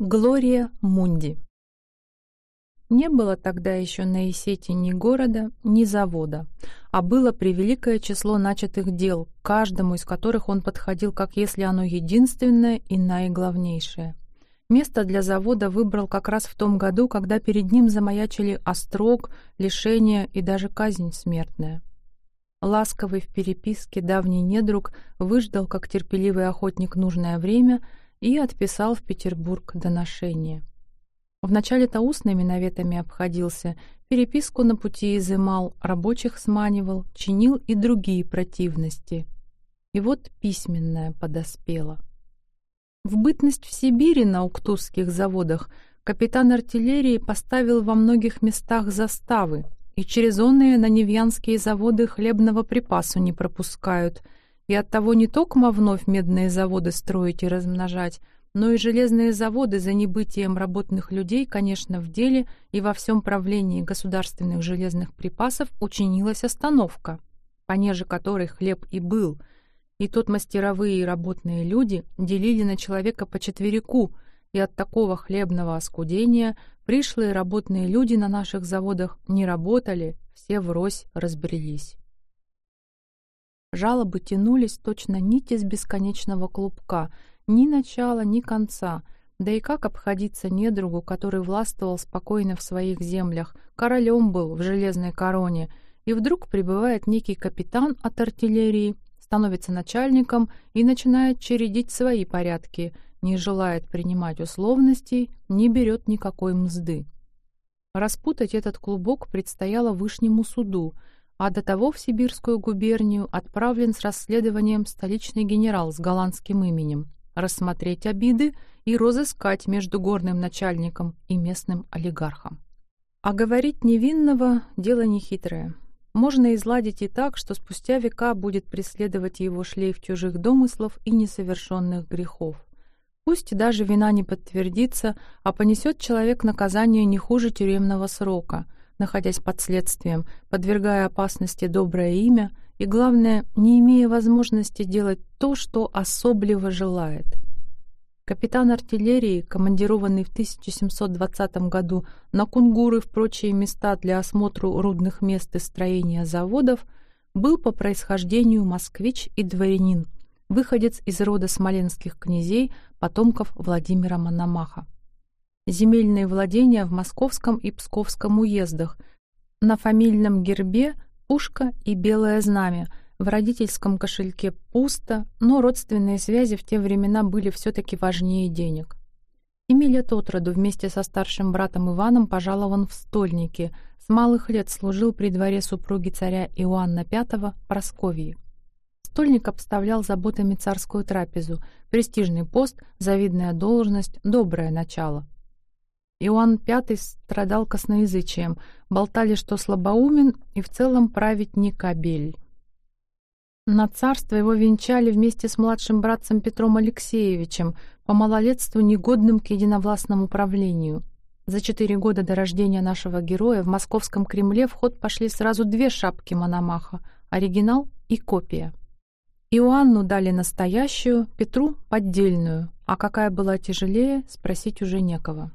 Глория Мунди Не было тогда еще на Исете ни города, ни завода, а было превеликое число начатых дел, каждому из которых он подходил, как если оно единственное и наиглавнейшее. Место для завода выбрал как раз в том году, когда перед ним замаячили острог, лишение и даже казнь смертная. Ласковый в переписке давний недруг выждал, как терпеливый охотник, нужное время — и отписал в Петербург доношение. Вначале-то устными наветами обходился, переписку на пути изымал, рабочих сманивал, чинил и другие противности. И вот письменная подоспела. В бытность в Сибири на уктузских заводах капитан артиллерии поставил во многих местах заставы, и через онные на Невьянские заводы хлебного припасу не пропускают — и оттого не только вновь медные заводы строить и размножать, но и железные заводы за небытием работных людей, конечно, в деле и во всем правлении государственных железных припасов учинилась остановка, понеже которой хлеб и был, и тот мастеровые и работные люди делили на человека по четверику, и от такого хлебного оскудения пришлые работные люди на наших заводах не работали, все врозь разбрелись. Жалобы тянулись точно нить из бесконечного клубка, ни начала, ни конца. Да и как обходиться недругу, который властвовал спокойно в своих землях, королем был в железной короне, и вдруг прибывает некий капитан от артиллерии, становится начальником и начинает чередить свои порядки, не желает принимать условностей, не берет никакой мзды. Распутать этот клубок предстояло Вышнему суду — а до того в Сибирскую губернию отправлен с расследованием столичный генерал с голландским именем, рассмотреть обиды и разыскать между горным начальником и местным олигархом. А говорить невинного – дело нехитрое. Можно изладить и так, что спустя века будет преследовать его шлейф чужих домыслов и несовершенных грехов. Пусть даже вина не подтвердится, а понесет человек наказание не хуже тюремного срока – находясь под следствием, подвергая опасности доброе имя и, главное, не имея возможности делать то, что особливо желает. Капитан артиллерии, командированный в 1720 году на Кунгуры в прочие места для осмотра рудных мест и строения заводов, был по происхождению москвич и дворянин, выходец из рода смоленских князей, потомков Владимира Мономаха земельные владения в Московском и Псковском уездах, на фамильном гербе пушка и белое знамя, в родительском кошельке пусто, но родственные связи в те времена были все-таки важнее денег. От роду вместе со старшим братом Иваном пожалован в стольники, с малых лет служил при дворе супруги царя Иоанна V Просковьи. Стольник обставлял заботами царскую трапезу, престижный пост, завидная должность, доброе начало. Иоанн V страдал косноязычием, болтали, что слабоумен и в целом править не кабель. На царство его венчали вместе с младшим братцем Петром Алексеевичем, по малолетству негодным к единовластному правлению. За четыре года до рождения нашего героя в московском Кремле в ход пошли сразу две шапки Мономаха — оригинал и копия. Иоанну дали настоящую, Петру — поддельную, а какая была тяжелее, спросить уже некого.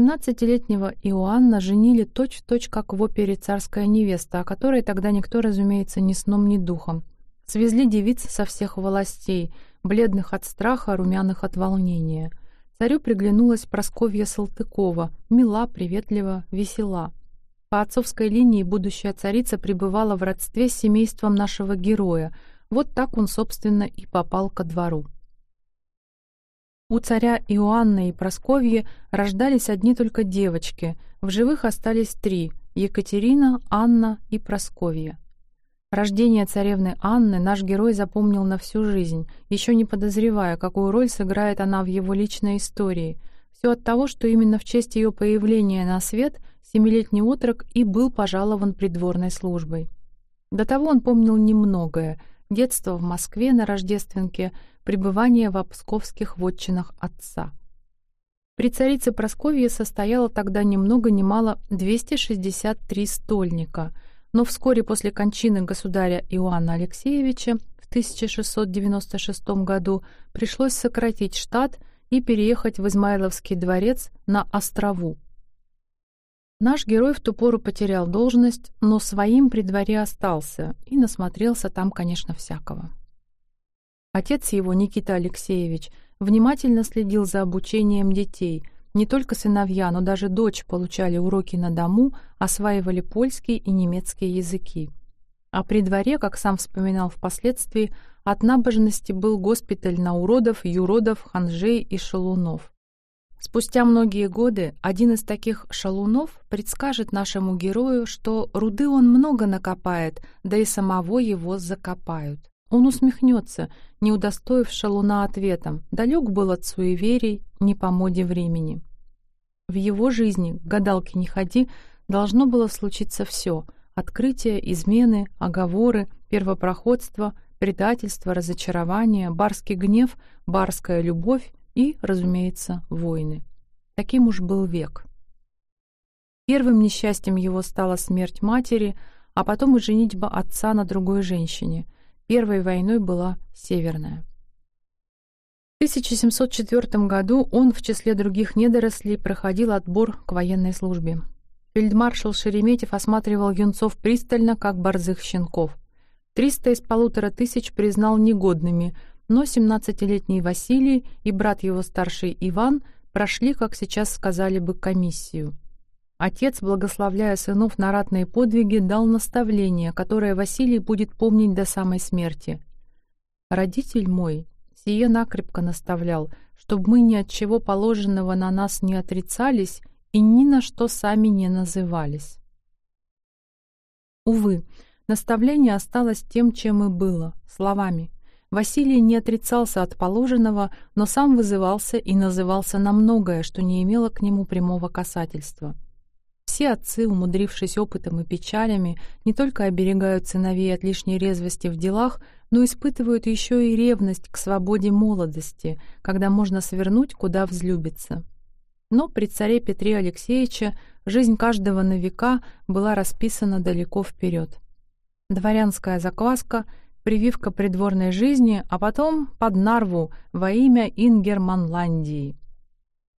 Семнадцатилетнего Иоанна женили точь-в-точь, -точь, как в опере «Царская невеста», о которой тогда никто, разумеется, ни сном, ни духом. Свезли девиц со всех властей, бледных от страха, румяных от волнения. Царю приглянулась Просковья Салтыкова, мила, приветлива, весела. По отцовской линии будущая царица пребывала в родстве с семейством нашего героя. Вот так он, собственно, и попал ко двору. У царя Иоанна и Просковьи рождались одни только девочки, в живых остались три — Екатерина, Анна и Просковья. Рождение царевны Анны наш герой запомнил на всю жизнь, еще не подозревая, какую роль сыграет она в его личной истории. Все от того, что именно в честь ее появления на свет семилетний отрок и был пожалован придворной службой. До того он помнил немногое — детство в Москве на Рождественке — пребывание в псковских вотчинах отца. При царице Прасковье состояло тогда ни много ни мало 263 стольника, но вскоре после кончины государя Иоанна Алексеевича в 1696 году пришлось сократить штат, и переехать в Измайловский дворец на Острову. Наш герой в ту пору потерял должность, но своим при дворе остался и насмотрелся там, конечно, всякого. Отец его, Никита Алексеевич, внимательно следил за обучением детей. Не только сыновья, но даже дочь получали уроки на дому, осваивали польский и немецкий языки. А при дворе, как сам вспоминал впоследствии, от набожности был госпиталь на уродов, юродов, ханжей и шалунов. Спустя многие годы один из таких шалунов предскажет нашему герою, что руды он много накопает, да и самого его закопают. Он усмехнется, не удостоив шалуна ответом, далек был от суеверий, не по моде времени. В его жизни, к гадалке не ходи, должно было случиться все — открытия, измены, оговоры, первопроходство, предательство, разочарование, барский гнев, барская любовь и, разумеется, войны. Таким уж был век. Первым несчастьем его стала смерть матери, а потом и женитьба отца на другой женщине. Первой войной была Северная. В 1704 году он в числе других недорослей проходил отбор к военной службе. Фельдмаршал Шереметьев осматривал юнцов пристально, как борзых щенков. Триста из полутора тысяч признал негодными, но 17-летний Василий и брат его старший Иван прошли, как сейчас сказали бы, комиссию. Отец, благословляя сынов на ратные подвиги, дал наставление, которое Василий будет помнить до самой смерти. «Родитель мой, сие накрепко наставлял, чтобы мы ни от чего положенного на нас не отрицались и ни на что сами не назывались». Увы, наставление осталось тем, чем и было, словами – Василий не отрицался от положенного, но сам вызывался и назывался на многое, что не имело к нему прямого касательства. Все отцы, умудрившись опытом и печалями, не только оберегают сыновей от лишней резвости в делах, но испытывают еще и ревность к свободе молодости, когда можно свернуть, куда взлюбиться. Но при царе Петре Алексеевиче жизнь каждого на века была расписана далеко вперед. Дворянская закваска — прививка придворной жизни, а потом под Нарву во имя Ингерманландии.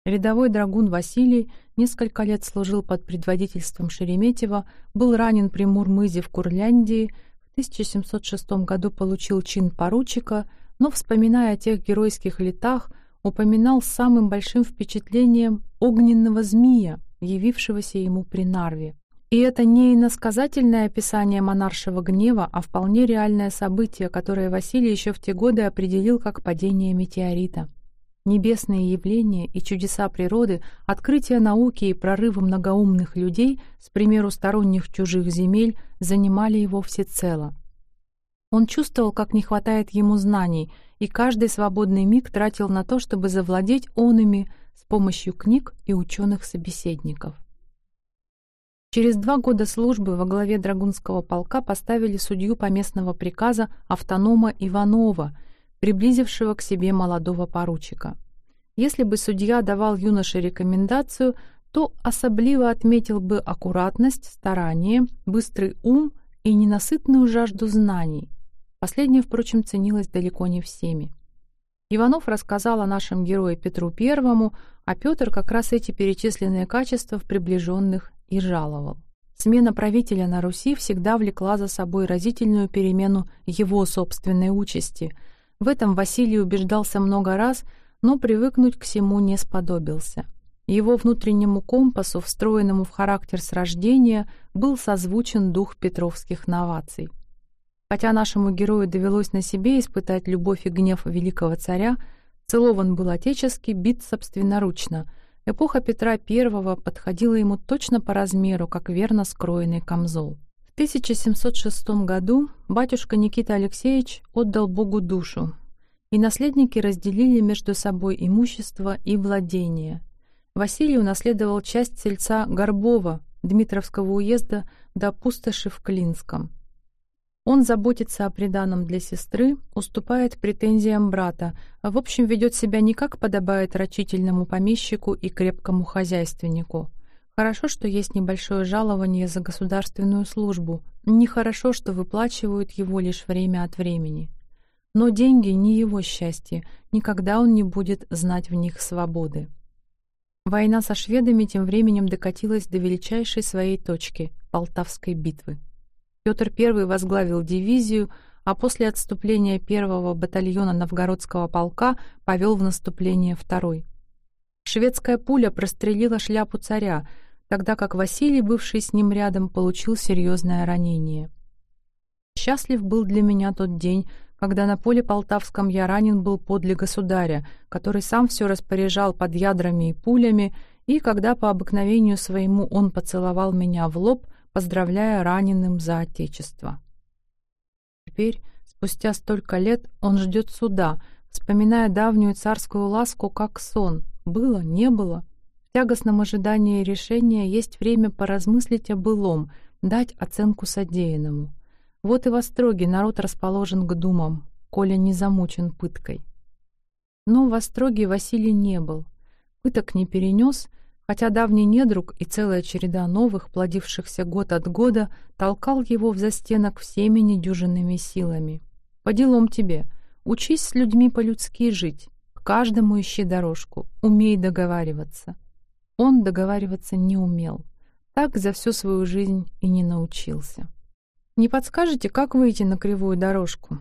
Рядовой драгун Василий несколько лет служил под предводительством Шереметьева, был ранен при Мурмызе в Курляндии, в 1706 году получил чин поручика, но, вспоминая о тех геройских летах, упоминал самым большим впечатлением огненного змея, явившегося ему при Нарве. И это не иносказательное описание монаршего гнева, а вполне реальное событие, которое Василий еще в те годы определил как падение метеорита. Небесные явления и чудеса природы, открытие науки и прорывы многоумных людей, с примеру сторонних чужих земель, занимали его всецело. Он чувствовал, как не хватает ему знаний, и каждый свободный миг тратил на то, чтобы завладеть он ими с помощью книг и ученых-собеседников. Через два года службы во главе Драгунского полка поставили судью поместного приказа автонома Иванова, приблизившего к себе молодого поручика. Если бы судья давал юноше рекомендацию, то особливо отметил бы аккуратность, старание, быстрый ум и ненасытную жажду знаний. Последнее, впрочем, ценилось далеко не всеми. Иванов рассказал о нашем герое Петру Первому, а Петр как раз эти перечисленные качества в приближенных и жаловал. Смена правителя на Руси всегда влекла за собой разительную перемену его собственной участи. В этом Василий убеждался много раз, но привыкнуть к всему не сподобился. Его внутреннему компасу, встроенному в характер с рождения, был созвучен дух петровских новаций. Хотя нашему герою довелось на себе испытать любовь и гнев великого царя, целован был отечески, бит собственноручно — Эпоха Петра I подходила ему точно по размеру, как верно скроенный камзол. В 1706 году батюшка Никита Алексеевич отдал Богу душу, и наследники разделили между собой имущество и владение. Василий унаследовал часть сельца Горбова Дмитровского уезда до пустоши в Клинском. Он заботится о приданом для сестры, уступает претензиям брата, а в общем ведет себя не как подобает рачительному помещику и крепкому хозяйственнику. Хорошо, что есть небольшое жалование за государственную службу, нехорошо, что выплачивают его лишь время от времени. Но деньги не его счастье, никогда он не будет знать в них свободы. Война со шведами тем временем докатилась до величайшей своей точки — Полтавской битвы. Петр I возглавил дивизию, а после отступления первого батальона Новгородского полка повел в наступление второй. Шведская пуля прострелила шляпу царя, тогда как Василий, бывший с ним рядом, получил серьезное ранение. Счастлив был для меня тот день, когда на поле Полтавском я ранен был подле государя, который сам все распоряжал под ядрами и пулями, и когда по обыкновению своему он поцеловал меня в лоб, поздравляя раненым за Отечество. Теперь, спустя столько лет, он ждет суда, вспоминая давнюю царскую ласку как сон. Было, не было. В тягостном ожидании решения есть время поразмыслить о былом, дать оценку содеянному. Вот и в Остроге народ расположен к думам, Коля не замучен пыткой. Но в Остроге Василий не был. Пыток не перенес, хотя давний недруг и целая череда новых, плодившихся год от года, толкал его в застенок всеми недюжинными силами. «По делам тебе. Учись с людьми по-людски жить. К каждому ищи дорожку. Умей договариваться». Он договариваться не умел. Так за всю свою жизнь и не научился. Не подскажете, как выйти на кривую дорожку?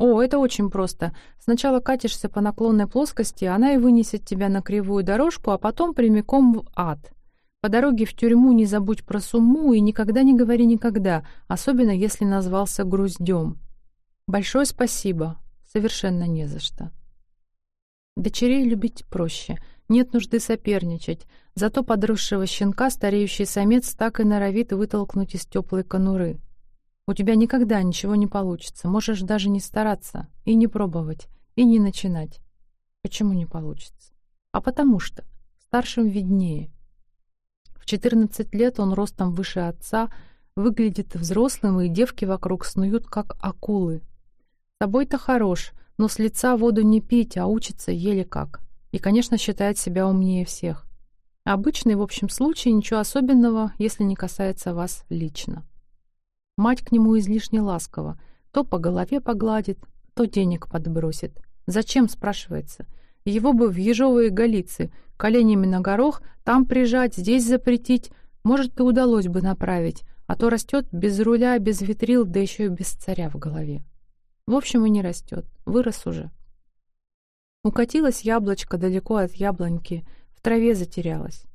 О, это очень просто. Сначала катишься по наклонной плоскости, она и вынесет тебя на кривую дорожку, а потом прямиком в ад. По дороге в тюрьму не забудь про сумму и никогда не говори никогда, особенно если назвался груздем. Большое спасибо. Совершенно не за что. Дочерей любить проще. Нет нужды соперничать. Зато подросшего щенка стареющий самец так и норовит вытолкнуть из теплой конуры. У тебя никогда ничего не получится. Можешь даже не стараться, и не пробовать, и не начинать. Почему не получится? А потому что старшим виднее. В 14 лет он ростом выше отца, выглядит взрослым, и девки вокруг снуют, как акулы. Тобой-то хорош, но с лица воду не пить, а учится еле как. И, конечно, считает себя умнее всех. Обычный, в общем случае, ничего особенного, если не касается вас лично. Мать к нему излишне ласкова. То по голове погладит, то денег подбросит. Зачем, спрашивается? Его бы в ежовые голицы, коленями на горох, там прижать, здесь запретить. Может, и удалось бы направить, а то растет без руля, без ветрил, да еще и без царя в голове. В общем, и не растет. Вырос уже. Укатилось яблочко далеко от яблоньки, в траве затерялось.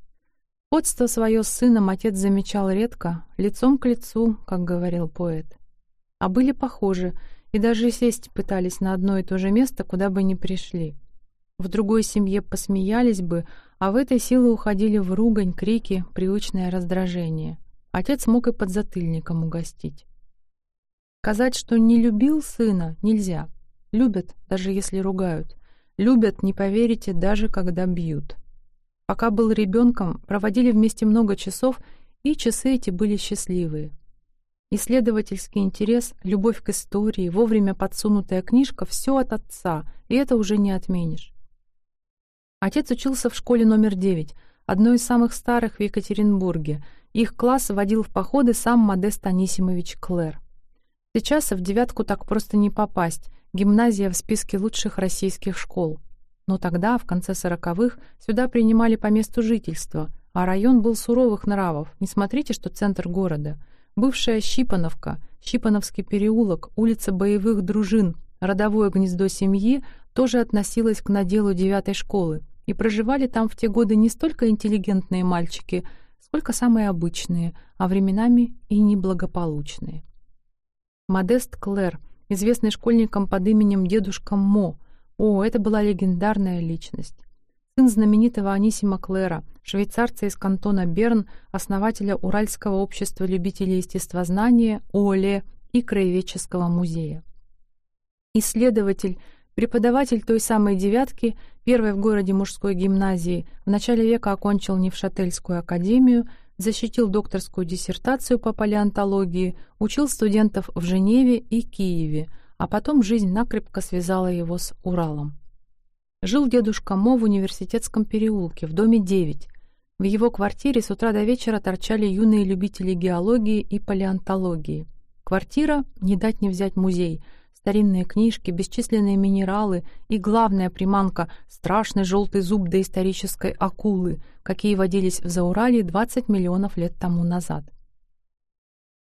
Сходство свое с сыном отец замечал редко, лицом к лицу, как говорил поэт. А были похожи, и даже сесть пытались на одно и то же место, куда бы ни пришли. В другой семье посмеялись бы, а в этой силы уходили в ругань, крики, привычное раздражение. Отец мог и под затыльником угостить. Сказать, что не любил сына, нельзя. Любят, даже если ругают. Любят, не поверите, даже когда бьют. Пока был ребенком, проводили вместе много часов, и часы эти были счастливые. Исследовательский интерес, любовь к истории, вовремя подсунутая книжка — все от отца, и это уже не отменишь. Отец учился в школе номер девять, одной из самых старых в Екатеринбурге. Их класс водил в походы сам Модест Анисимович Клэр. Сейчас в девятку так просто не попасть, гимназия в списке лучших российских школ. Но тогда, в конце сороковых, сюда принимали по месту жительства, а район был суровых нравов. Не смотрите, что центр города. Бывшая Щипановка, Щипановский переулок, улица боевых дружин, родовое гнездо семьи тоже относилось к наделу девятой школы, и проживали там в те годы не столько интеллигентные мальчики, сколько самые обычные, а временами и неблагополучные. Модест Клэр, известный школьником под именем дедушка Мо, о, это была легендарная личность. Сын знаменитого Анисима Клэра, швейцарца из кантона Берн, основателя Уральского общества любителей естествознания, ОЛЕ и Краеведческого музея. Исследователь, преподаватель той самой «девятки», первой в городе мужской гимназии, в начале века окончил Невшательскую академию, защитил докторскую диссертацию по палеонтологии, учил студентов в Женеве и Киеве – а потом жизнь накрепко связала его с Уралом. Жил дедушка Мо в университетском переулке, в доме 9. В его квартире с утра до вечера торчали юные любители геологии и палеонтологии. Квартира — не дать не взять музей, старинные книжки, бесчисленные минералы и, главная приманка — страшный желтый зуб доисторической акулы, какие водились в Заурале 20 миллионов лет тому назад.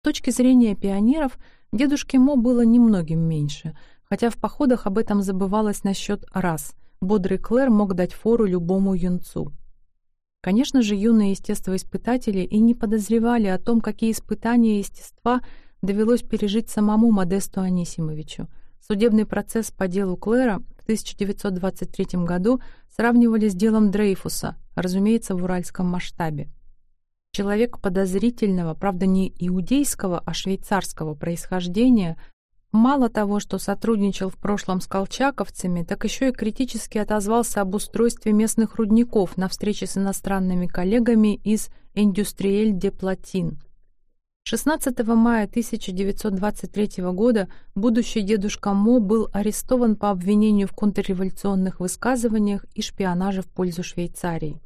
Точки зрения пионеров, дедушке Мо было немногим меньше, хотя в походах об этом забывалось на счет раз. Бодрый Клэр мог дать фору любому юнцу. Конечно же, юные естествоиспытатели и не подозревали о том, какие испытания естества довелось пережить самому Модесту Анисимовичу. Судебный процесс по делу Клэра в 1923 году сравнивали с делом Дрейфуса, разумеется, в уральском масштабе. Человек подозрительного, правда не иудейского, а швейцарского происхождения, мало того, что сотрудничал в прошлом с колчаковцами, так еще и критически отозвался об устройстве местных рудников на встрече с иностранными коллегами из «Индустриэль де Платин». 16 мая 1923 года будущий дедушка Мо был арестован по обвинению в контрреволюционных высказываниях и шпионаже в пользу Швейцарии.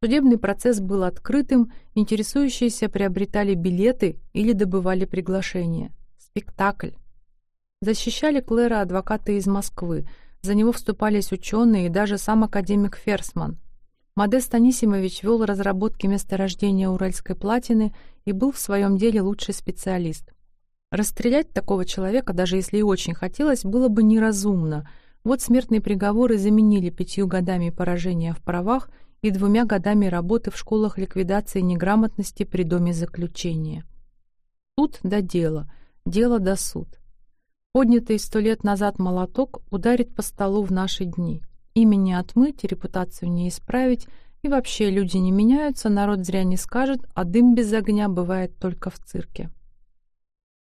Судебный процесс был открытым, интересующиеся приобретали билеты или добывали приглашения. Спектакль. Защищали Клэра адвокаты из Москвы, за него вступались ученые и даже сам академик Ферсман. Модест Анисимович вел разработки месторождения уральской платины и был в своем деле лучший специалист. Расстрелять такого человека, даже если и очень хотелось, было бы неразумно. Вот смертные приговоры заменили пятью годами поражения в правах и двумя годами работы в школах ликвидации неграмотности при доме заключения. Суд до дела, дело до суд. Поднятый сто лет назад молоток ударит по столу в наши дни. Имя не отмыть, репутацию не исправить, и вообще люди не меняются, народ зря не скажет, а дым без огня бывает только в цирке.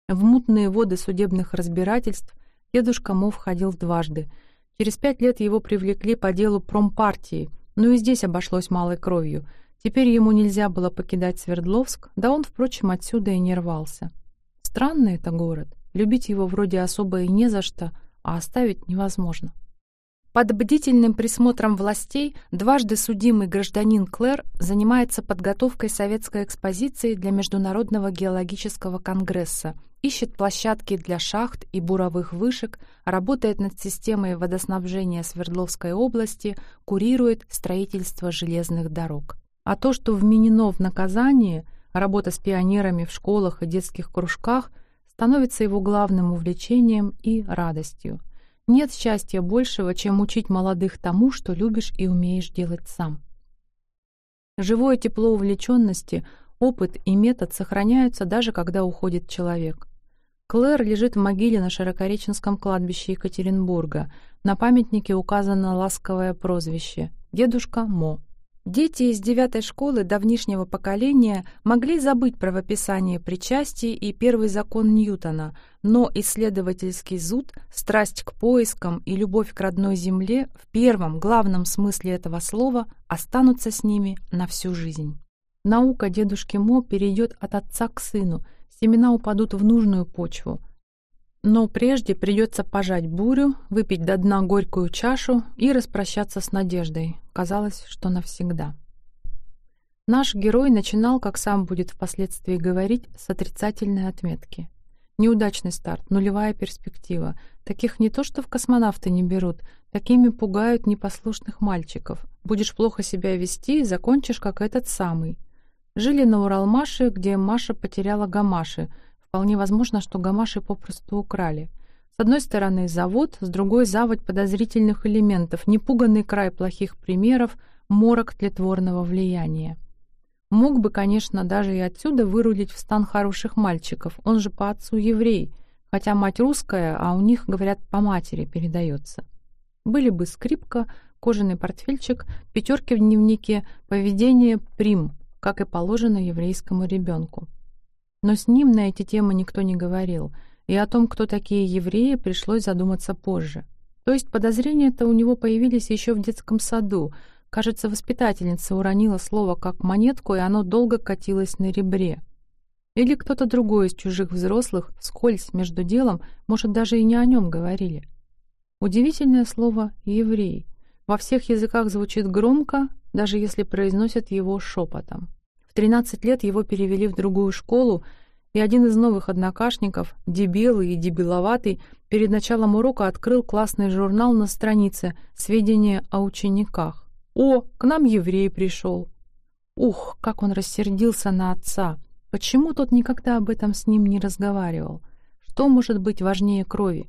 В мутные воды судебных разбирательств дедушка Мо входил дважды. Через пять лет его привлекли по делу промпартии, но и здесь обошлось малой кровью. Теперь ему нельзя было покидать Свердловск, да он, впрочем, отсюда и не рвался. Странный это город. Любить его вроде особо и не за что, а оставить невозможно. Под бдительным присмотром властей дважды судимый гражданин Клэр занимается подготовкой советской экспозиции для Международного геологического конгресса, ищет площадки для шахт и буровых вышек, работает над системой водоснабжения Свердловской области, курирует строительство железных дорог. А то, что вменено в наказание, работа с пионерами в школах и детских кружках, становится его главным увлечением и радостью. Нет счастья большего, чем учить молодых тому, что любишь и умеешь делать сам. Живое тепло увлеченности, опыт и метод сохраняются даже когда уходит человек. Клэр лежит в могиле на Широкореченском кладбище Екатеринбурга. На памятнике указано ласковое прозвище «Дедушка Мо». Дети из девятой школы давнишнего поколения могли забыть правописание причастий и первый закон Ньютона, но исследовательский зуд, страсть к поискам и любовь к родной земле в первом главном смысле этого слова останутся с ними на всю жизнь. Наука дедушки Мо перейдет от отца к сыну – семена упадут в нужную почву. Но прежде придется пожать бурю, выпить до дна горькую чашу и распрощаться с надеждой. Казалось, что навсегда. Наш герой начинал, как сам будет впоследствии говорить, с отрицательной отметки. Неудачный старт, нулевая перспектива. Таких не то что в космонавты не берут, такими пугают непослушных мальчиков. Будешь плохо себя вести, закончишь, как этот самый. Жили на Уралмаше, где Маша потеряла гамаши. Вполне возможно, что гамаши попросту украли. С одной стороны завод, с другой заводь подозрительных элементов, непуганный край плохих примеров, морок тлетворного влияния. Мог бы, конечно, даже и отсюда вырулить в стан хороших мальчиков, он же по отцу еврей, хотя мать русская, а у них, говорят, по матери передается. Были бы скрипка, кожаный портфельчик, пятерки в дневнике, поведение прим, как и положено еврейскому ребенку. Но с ним на эти темы никто не говорил, и о том, кто такие евреи, пришлось задуматься позже. То есть подозрения-то у него появились еще в детском саду. Кажется, воспитательница уронила слово как монетку, и оно долго катилось на ребре. Или кто-то другой из чужих взрослых, вскользь между делом, может, даже и не о нем говорили. Удивительное слово «еврей». Во всех языках звучит громко, даже если произносят его шепотом. В 13 лет его перевели в другую школу, и один из новых однокашников, дебелый и дебиловатый, перед началом урока открыл классный журнал на странице «Сведения о учениках». «О, к нам еврей пришел!» Ух, как он рассердился на отца! Почему тот никогда об этом с ним не разговаривал? Что может быть важнее крови?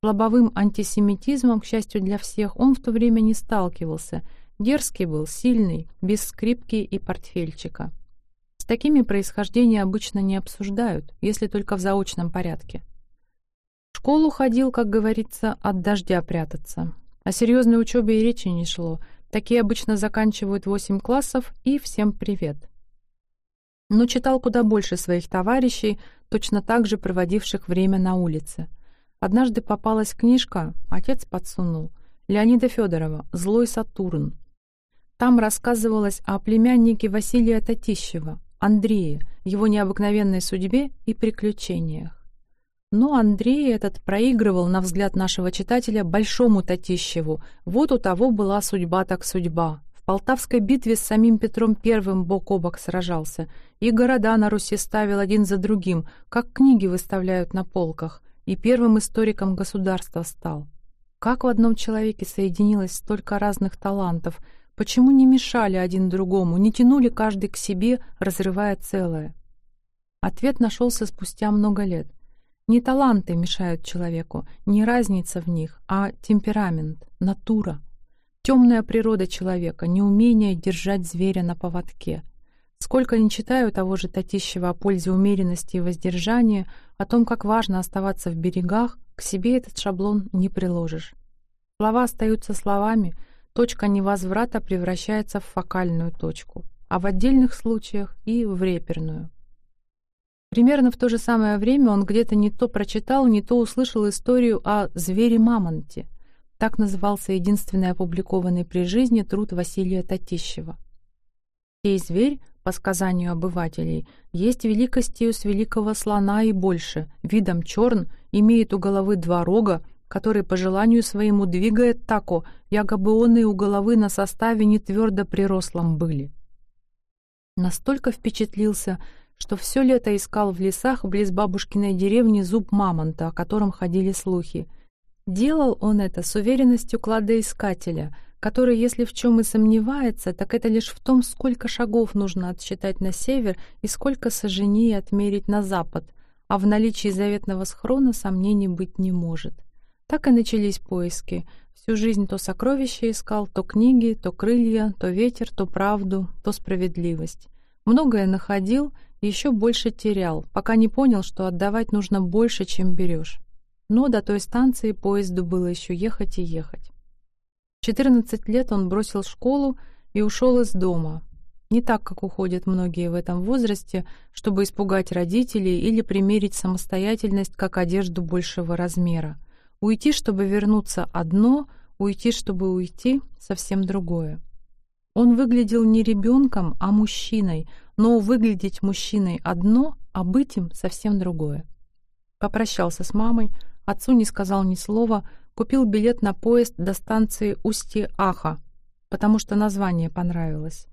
Слабовым антисемитизмом, к счастью для всех, он в то время не сталкивался. Дерзкий был, сильный, без скрипки и портфельчика. С такими происхождения обычно не обсуждают, если только в заочном порядке. В школу ходил, как говорится, от дождя прятаться. О серьезной учебе и речи не шло. Такие обычно заканчивают восемь классов и всем привет. Но читал куда больше своих товарищей, точно так же проводивших время на улице. Однажды попалась книжка, отец подсунул, Леонида Федорова «Злой Сатурн». Там рассказывалось о племяннике Василия Татищева, Андрея, его необыкновенной судьбе и приключениях. Но Андрей этот проигрывал, на взгляд нашего читателя, большому Татищеву. Вот у того была судьба так судьба. В Полтавской битве с самим Петром Первым бок о бок сражался, и города на Руси ставил один за другим, как книги выставляют на полках, и первым историком государства стал. Как в одном человеке соединилось столько разных талантов — Почему не мешали один другому, не тянули каждый к себе, разрывая целое? Ответ нашелся спустя много лет. Не таланты мешают человеку, не разница в них, а темперамент, натура. Темная природа человека, неумение держать зверя на поводке. Сколько не читаю того же Татищева о пользе умеренности и воздержания, о том, как важно оставаться в берегах, к себе этот шаблон не приложишь. Слова остаются словами — точка невозврата превращается в фокальную точку, а в отдельных случаях и в реперную. Примерно в то же самое время он где-то не то прочитал, не то услышал историю о звере-мамонте. Так назывался единственный опубликованный при жизни труд Василия Татищева. Сей зверь, по сказанию обывателей, есть великостью с великого слона и больше, видом черн, имеет у головы два рога, который по желанию своему двигает тако, якобы он и у головы на составе не твердо прирослом были. Настолько впечатлился, что все лето искал в лесах близ бабушкиной деревни зуб мамонта, о котором ходили слухи. Делал он это с уверенностью кладоискателя, который, если в чем и сомневается, так это лишь в том, сколько шагов нужно отсчитать на север и сколько сожжений отмерить на запад, а в наличии заветного схрона сомнений быть не может. Так и начались поиски. Всю жизнь то сокровища искал, то книги, то крылья, то ветер, то правду, то справедливость. Многое находил еще больше терял, пока не понял, что отдавать нужно больше, чем берешь. Но до той станции поезду было еще ехать и ехать. В 14 лет он бросил школу и ушел из дома. Не так, как уходят многие в этом возрасте, чтобы испугать родителей или примерить самостоятельность как одежду большего размера. Уйти, чтобы вернуться одно, уйти, чтобы уйти совсем другое. Он выглядел не ребенком, а мужчиной, но выглядеть мужчиной одно, а быть им совсем другое. Попрощался с мамой, отцу не сказал ни слова, купил билет на поезд до станции Устье-Аха, потому что название понравилось.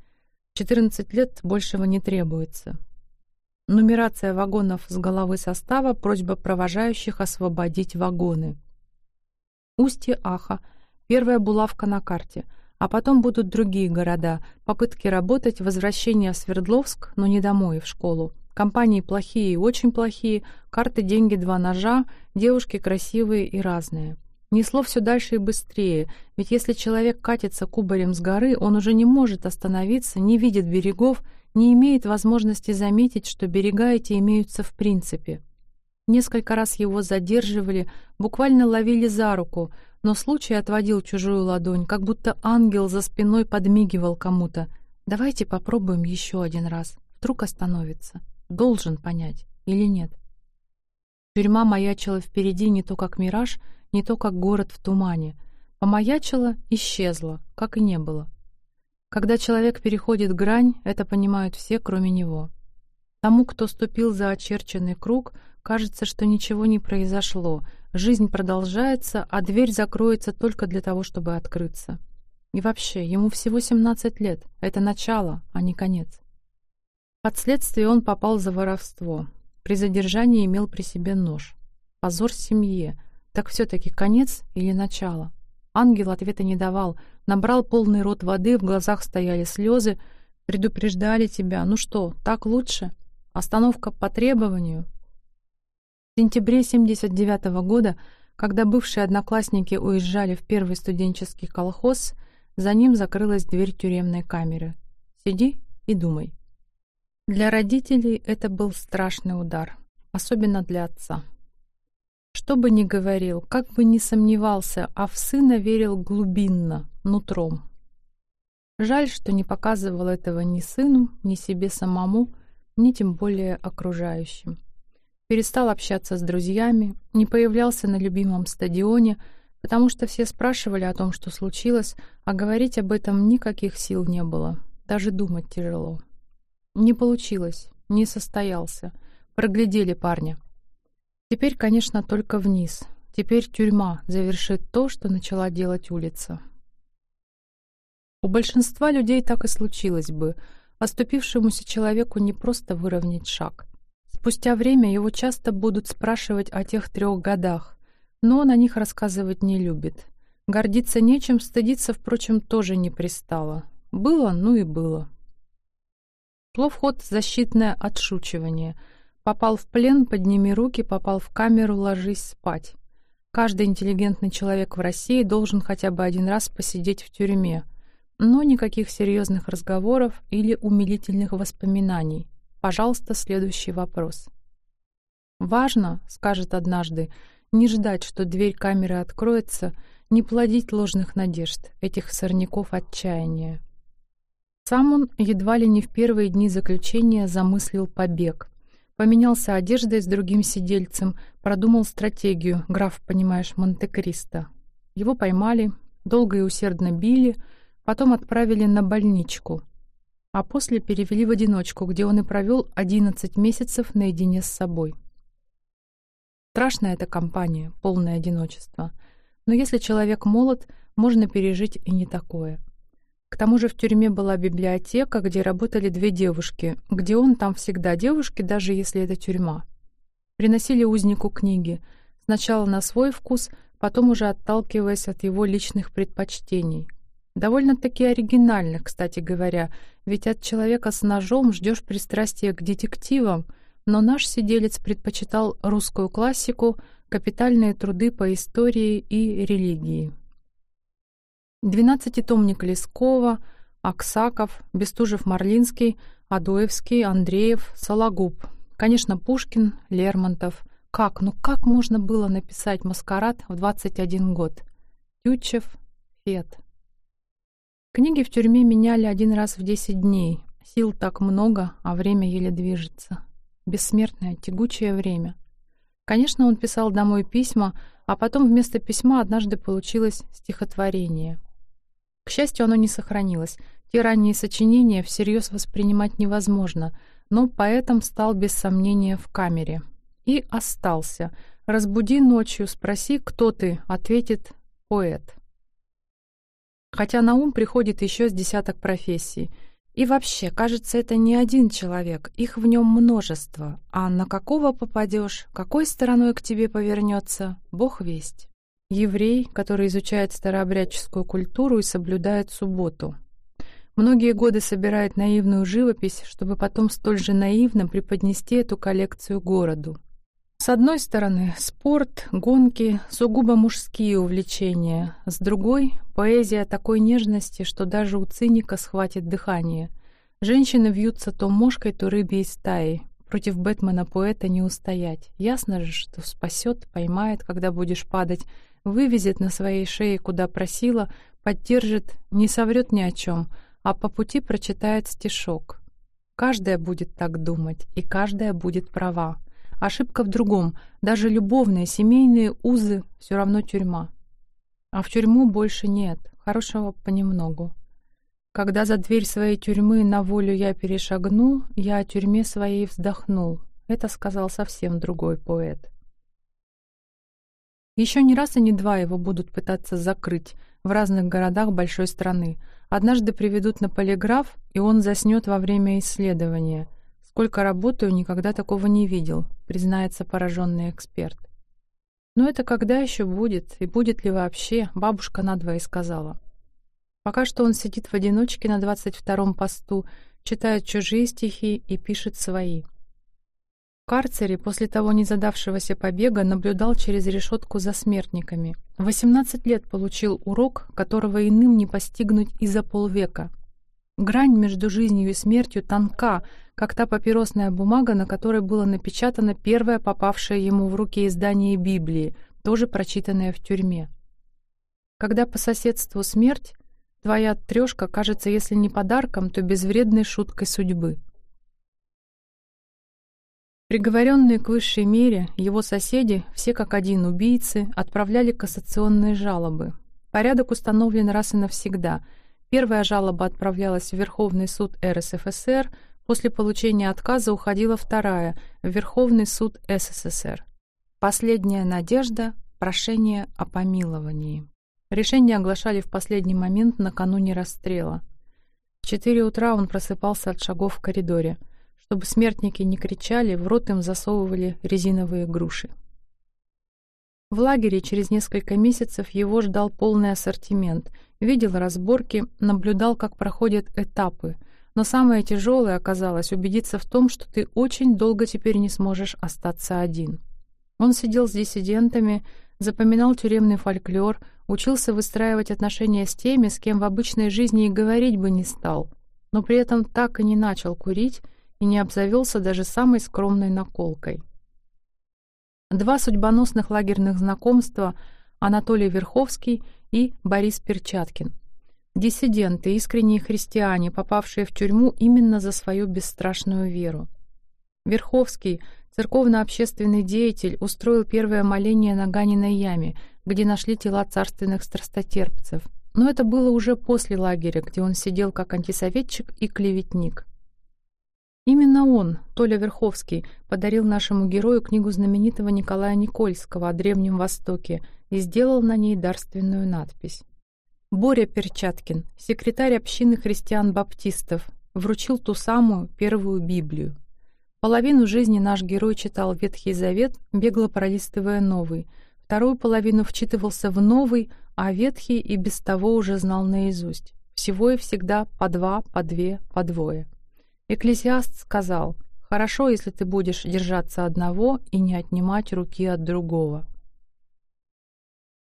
14 лет большего не требуется. Нумерация вагонов с головы состава, просьба провожающих освободить вагоны — Устье Аха, первая булавка на карте, а потом будут другие города, попытки работать, возвращение в Свердловск, но не домой, в школу. Компании плохие и очень плохие, карты, деньги, два ножа, девушки красивые и разные. Несло все дальше и быстрее, ведь если человек катится кубарем с горы, он уже не может остановиться, не видит берегов, не имеет возможности заметить, что берега эти имеются в принципе. Несколько раз его задерживали, буквально ловили за руку, но случай отводил чужую ладонь, как будто ангел за спиной подмигивал кому-то. «Давайте попробуем еще один раз. Вдруг остановится. Должен понять. Или нет?» Тюрьма маячила впереди не то как мираж, не то как город в тумане. Помаячила — исчезла, как и не было. Когда человек переходит грань, это понимают все, кроме него. Тому, кто ступил за очерченный круг — Кажется, что ничего не произошло. Жизнь продолжается, а дверь закроется только для того, чтобы открыться. И вообще, ему всего 17 лет. Это начало, а не конец. Под следствие он попал за воровство. При задержании имел при себе нож. Позор семье. Так все-таки конец или начало? Ангел ответа не давал. Набрал полный рот воды, в глазах стояли слезы. Предупреждали тебя. Ну что, так лучше? Остановка по требованию? В сентябре 79 -го года, когда бывшие одноклассники уезжали в первый студенческий колхоз, за ним закрылась дверь тюремной камеры. Сиди и думай. Для родителей это был страшный удар, особенно для отца. Что бы ни говорил, как бы ни сомневался, а в сына верил глубинно, нутром. Жаль, что не показывал этого ни сыну, ни себе самому, ни тем более окружающим. Перестал общаться с друзьями, не появлялся на любимом стадионе, потому что все спрашивали о том, что случилось, а говорить об этом никаких сил не было, даже думать тяжело. Не получилось, не состоялся, проглядели парня. Теперь, конечно, только вниз. Теперь тюрьма завершит то, что начала делать улица. У большинства людей так и случилось бы. Оступившемуся человеку не просто выровнять шаг. Спустя время его часто будут спрашивать о тех трех годах, но он о них рассказывать не любит. Гордиться нечем, стыдиться, впрочем, тоже не пристало. Было, ну и было. Шло в ход защитное отшучивание — Попал в плен, подними руки, попал в камеру, ложись спать. Каждый интеллигентный человек в России должен хотя бы один раз посидеть в тюрьме. Но никаких серьезных разговоров или умилительных воспоминаний. Пожалуйста, следующий вопрос. «Важно, — скажет однажды, — не ждать, что дверь камеры откроется, не плодить ложных надежд, этих сорняков отчаяния». Сам он едва ли не в первые дни заключения замыслил побег. Поменялся одеждой с другим сидельцем, продумал стратегию, граф, понимаешь, Монте-Кристо. Его поймали, долго и усердно били, потом отправили на больничку, а после перевели в одиночку, где он и провел 11 месяцев наедине с собой. Страшная эта компания, полное одиночество. Но если человек молод, можно пережить и не такое. К тому же в тюрьме была библиотека, где работали две девушки, где он там всегда девушки, даже если это тюрьма. Приносили узнику книги, сначала на свой вкус, потом уже отталкиваясь от его личных предпочтений. Довольно-таки оригинально, кстати говоря, ведь от человека с ножом ждешь пристрастия к детективам, но наш сиделец предпочитал русскую классику, капитальные труды по истории и религии. Двенадцатитомник Лескова, Аксаков, Бестужев-Марлинский, Адуевский, Андреев, Сологуб. Конечно, Пушкин, Лермонтов. Как, ну как можно было написать «Маскарад» в 21 год? Тютчев, Фет. Книги в тюрьме меняли один раз в 10 дней. Сил так много, а время еле движется. Бессмертное, тягучее время. Конечно, он писал домой письма, а потом вместо письма однажды получилось стихотворение — к счастью, оно не сохранилось. Те ранние сочинения всерьез воспринимать невозможно, но поэтом стал без сомнения в камере. И остался. «Разбуди ночью, спроси, кто ты», — ответит поэт. Хотя на ум приходит еще с десяток профессий. И вообще, кажется, это не один человек, их в нем множество. А на какого попадешь, какой стороной к тебе повернется, бог весть еврей, который изучает старообрядческую культуру и соблюдает субботу. Многие годы собирает наивную живопись, чтобы потом столь же наивно преподнести эту коллекцию городу. С одной стороны, спорт, гонки, сугубо мужские увлечения. С другой — поэзия такой нежности, что даже у циника схватит дыхание. Женщины вьются то мошкой, то рыбьей стаей. Против Бэтмена-поэта не устоять. Ясно же, что спасет, поймает, когда будешь падать, вывезет на своей шее, куда просила, поддержит, не соврет ни о чем, а по пути прочитает стишок. Каждая будет так думать, и каждая будет права. Ошибка в другом. Даже любовные, семейные узы все равно тюрьма. А в тюрьму больше нет. Хорошего понемногу. Когда за дверь своей тюрьмы на волю я перешагнул, я о тюрьме своей вздохнул. Это сказал совсем другой поэт. Еще не раз и не два его будут пытаться закрыть в разных городах большой страны. Однажды приведут на полиграф, и он заснет во время исследования. Сколько работаю, никогда такого не видел, признается пораженный эксперт. Но это когда еще будет, и будет ли вообще, бабушка надвое сказала. Пока что он сидит в одиночке на двадцать втором посту, читает чужие стихи и пишет свои. В карцере после того незадавшегося побега наблюдал через решетку за смертниками. 18 лет получил урок, которого иным не постигнуть и за полвека. Грань между жизнью и смертью тонка, как та папиросная бумага, на которой было напечатано первое попавшее ему в руки издание Библии, тоже прочитанное в тюрьме. Когда по соседству смерть, твоя трешка кажется, если не подарком, то безвредной шуткой судьбы. Приговоренные к высшей мере, его соседи, все как один убийцы, отправляли кассационные жалобы. Порядок установлен раз и навсегда. Первая жалоба отправлялась в Верховный суд РСФСР, после получения отказа уходила вторая — в Верховный суд СССР. Последняя надежда — прошение о помиловании. Решение оглашали в последний момент накануне расстрела. В четыре утра он просыпался от шагов в коридоре — чтобы смертники не кричали, в рот им засовывали резиновые груши. В лагере через несколько месяцев его ждал полный ассортимент. Видел разборки, наблюдал, как проходят этапы. Но самое тяжелое оказалось убедиться в том, что ты очень долго теперь не сможешь остаться один. Он сидел с диссидентами, запоминал тюремный фольклор, учился выстраивать отношения с теми, с кем в обычной жизни и говорить бы не стал, но при этом так и не начал курить, и не обзавелся даже самой скромной наколкой. Два судьбоносных лагерных знакомства Анатолий Верховский и Борис Перчаткин. Диссиденты, искренние христиане, попавшие в тюрьму именно за свою бесстрашную веру. Верховский, церковно-общественный деятель, устроил первое моление на Ганиной яме, где нашли тела царственных страстотерпцев. Но это было уже после лагеря, где он сидел как антисоветчик и клеветник. Именно он, Толя Верховский, подарил нашему герою книгу знаменитого Николая Никольского о Древнем Востоке и сделал на ней дарственную надпись. Боря Перчаткин, секретарь общины христиан-баптистов, вручил ту самую первую Библию. Половину жизни наш герой читал Ветхий Завет, бегло пролистывая Новый, вторую половину вчитывался в Новый, а Ветхий и без того уже знал наизусть. Всего и всегда по два, по две, по двое. Экклесиаст сказал, «Хорошо, если ты будешь держаться одного и не отнимать руки от другого».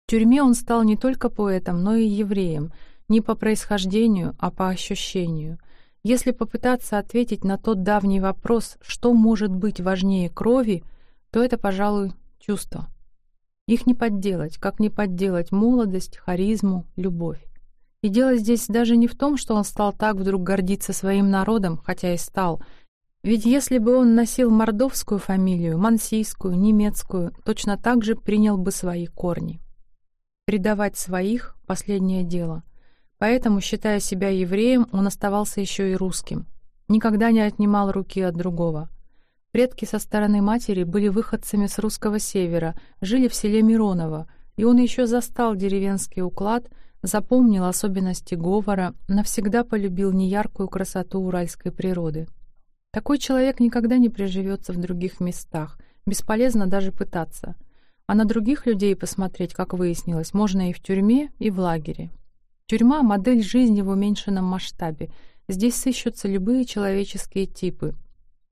В тюрьме он стал не только поэтом, но и евреем, не по происхождению, а по ощущению. Если попытаться ответить на тот давний вопрос, что может быть важнее крови, то это, пожалуй, чувство. Их не подделать, как не подделать молодость, харизму, любовь. И дело здесь даже не в том, что он стал так вдруг гордиться своим народом, хотя и стал. Ведь если бы он носил мордовскую фамилию, мансийскую, немецкую, точно так же принял бы свои корни. Предавать своих — последнее дело. Поэтому, считая себя евреем, он оставался еще и русским. Никогда не отнимал руки от другого. Предки со стороны матери были выходцами с русского севера, жили в селе Мироново, и он еще застал деревенский уклад — запомнил особенности говора, навсегда полюбил неяркую красоту уральской природы. Такой человек никогда не приживется в других местах, бесполезно даже пытаться. А на других людей посмотреть, как выяснилось, можно и в тюрьме, и в лагере. Тюрьма — модель жизни в уменьшенном масштабе. Здесь сыщутся любые человеческие типы.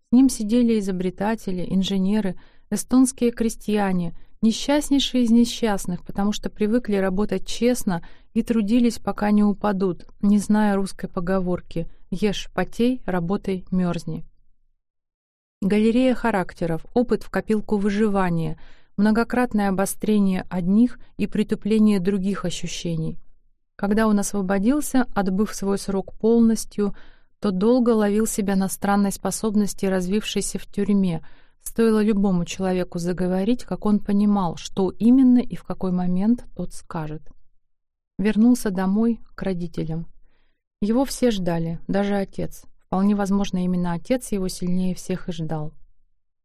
С ним сидели изобретатели, инженеры, эстонские крестьяне — Несчастнейшие из несчастных, потому что привыкли работать честно и трудились, пока не упадут, не зная русской поговорки «Ешь, потей, работай, мерзни». Галерея характеров, опыт в копилку выживания, многократное обострение одних и притупление других ощущений. Когда он освободился, отбыв свой срок полностью, то долго ловил себя на странной способности, развившейся в тюрьме — Стоило любому человеку заговорить, как он понимал, что именно и в какой момент тот скажет. Вернулся домой к родителям. Его все ждали, даже отец. Вполне возможно, именно отец его сильнее всех и ждал.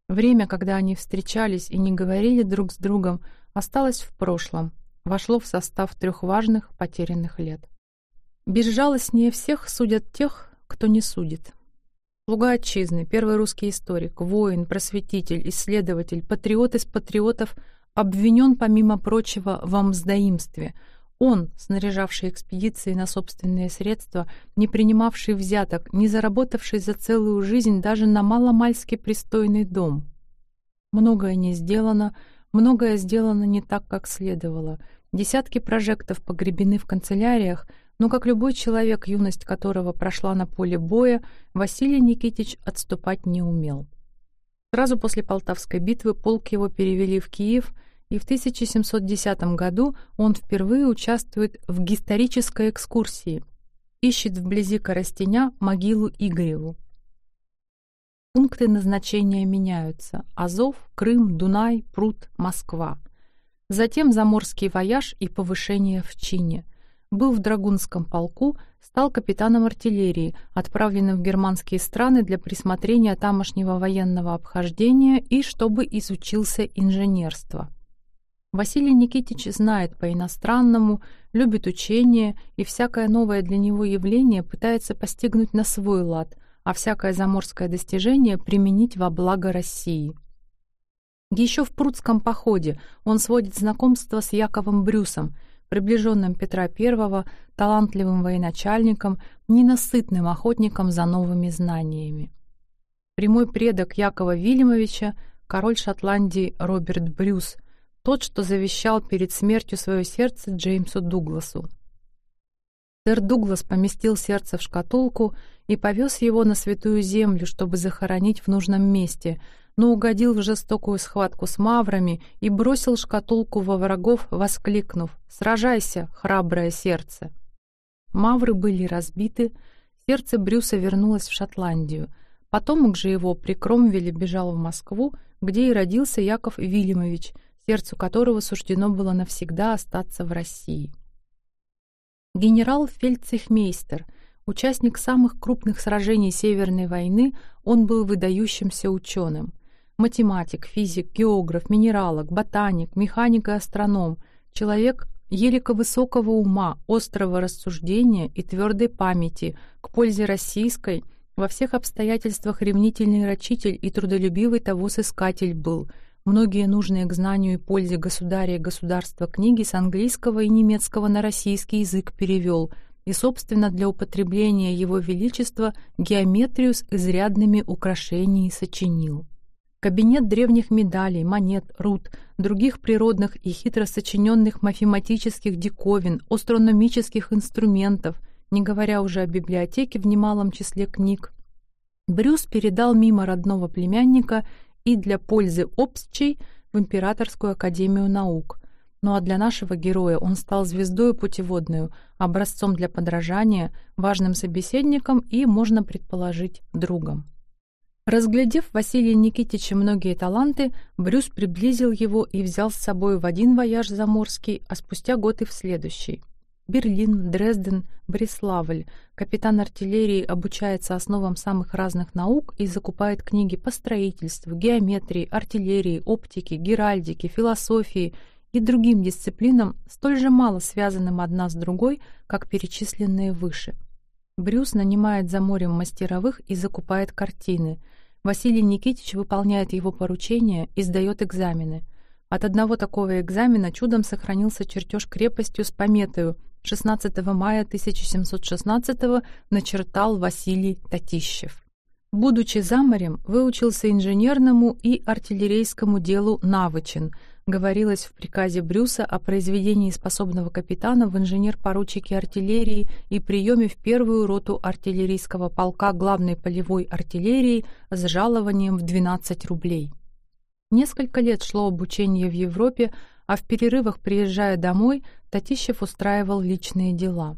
Время, когда они встречались и не говорили друг с другом, осталось в прошлом, вошло в состав трех важных потерянных лет. Безжалостнее всех судят тех, кто не судит. Слуга отчизны, первый русский историк, воин, просветитель, исследователь, патриот из патриотов, обвинен, помимо прочего, в мздоимстве. Он, снаряжавший экспедиции на собственные средства, не принимавший взяток, не заработавший за целую жизнь даже на маломальски пристойный дом. Многое не сделано, многое сделано не так, как следовало. Десятки прожектов погребены в канцеляриях — но, как любой человек, юность которого прошла на поле боя, Василий Никитич отступать не умел. Сразу после Полтавской битвы полк его перевели в Киев, и в 1710 году он впервые участвует в исторической экскурсии, ищет вблизи Коростеня могилу Игореву. Пункты назначения меняются. Азов, Крым, Дунай, Пруд, Москва. Затем заморский вояж и повышение в чине – был в Драгунском полку, стал капитаном артиллерии, отправленным в германские страны для присмотрения тамошнего военного обхождения и чтобы изучился инженерство. Василий Никитич знает по-иностранному, любит учение и всякое новое для него явление пытается постигнуть на свой лад, а всякое заморское достижение применить во благо России. Еще в Прудском походе он сводит знакомство с Яковом Брюсом – приближенным Петра I, талантливым военачальником, ненасытным охотником за новыми знаниями. Прямой предок Якова Вильямовича, король Шотландии Роберт Брюс, тот, что завещал перед смертью свое сердце Джеймсу Дугласу. Сэр Дуглас поместил сердце в шкатулку и повез его на святую землю, чтобы захоронить в нужном месте — но угодил в жестокую схватку с маврами и бросил шкатулку во врагов, воскликнув «Сражайся, храброе сердце!». Мавры были разбиты, сердце Брюса вернулось в Шотландию. Потомок же его при Кромвеле бежал в Москву, где и родился Яков Вильямович, сердцу которого суждено было навсегда остаться в России. Генерал Фельдцехмейстер, участник самых крупных сражений Северной войны, он был выдающимся ученым — математик, физик, географ, минералог, ботаник, механик и астроном, человек елико высокого ума, острого рассуждения и твердой памяти к пользе российской, во всех обстоятельствах ревнительный рачитель и трудолюбивый того сыскатель был. Многие нужные к знанию и пользе государя и государства книги с английского и немецкого на российский язык перевел и, собственно, для употребления его величества геометрию с изрядными украшениями сочинил. Кабинет древних медалей, монет, руд, других природных и хитро сочиненных мафематических диковин, астрономических инструментов, не говоря уже о библиотеке в немалом числе книг. Брюс передал мимо родного племянника и для пользы общей в Императорскую академию наук. Ну а для нашего героя он стал звездой путеводную, образцом для подражания, важным собеседником и, можно предположить, другом. Разглядев Василия Никитича многие таланты, Брюс приблизил его и взял с собой в один вояж заморский, а спустя год и в следующий. Берлин, Дрезден, Бреславль. Капитан артиллерии обучается основам самых разных наук и закупает книги по строительству, геометрии, артиллерии, оптике, геральдике, философии и другим дисциплинам, столь же мало связанным одна с другой, как перечисленные выше. Брюс нанимает за морем мастеровых и закупает картины – Василий Никитич выполняет его поручения и сдает экзамены. От одного такого экзамена чудом сохранился чертеж крепостью с пометою 16 мая 1716 начертал Василий Татищев. Будучи за морем, выучился инженерному и артиллерийскому делу навычен – говорилось в приказе Брюса о произведении способного капитана в инженер-поручике артиллерии и приеме в первую роту артиллерийского полка главной полевой артиллерии с жалованием в 12 рублей. Несколько лет шло обучение в Европе, а в перерывах, приезжая домой, Татищев устраивал личные дела.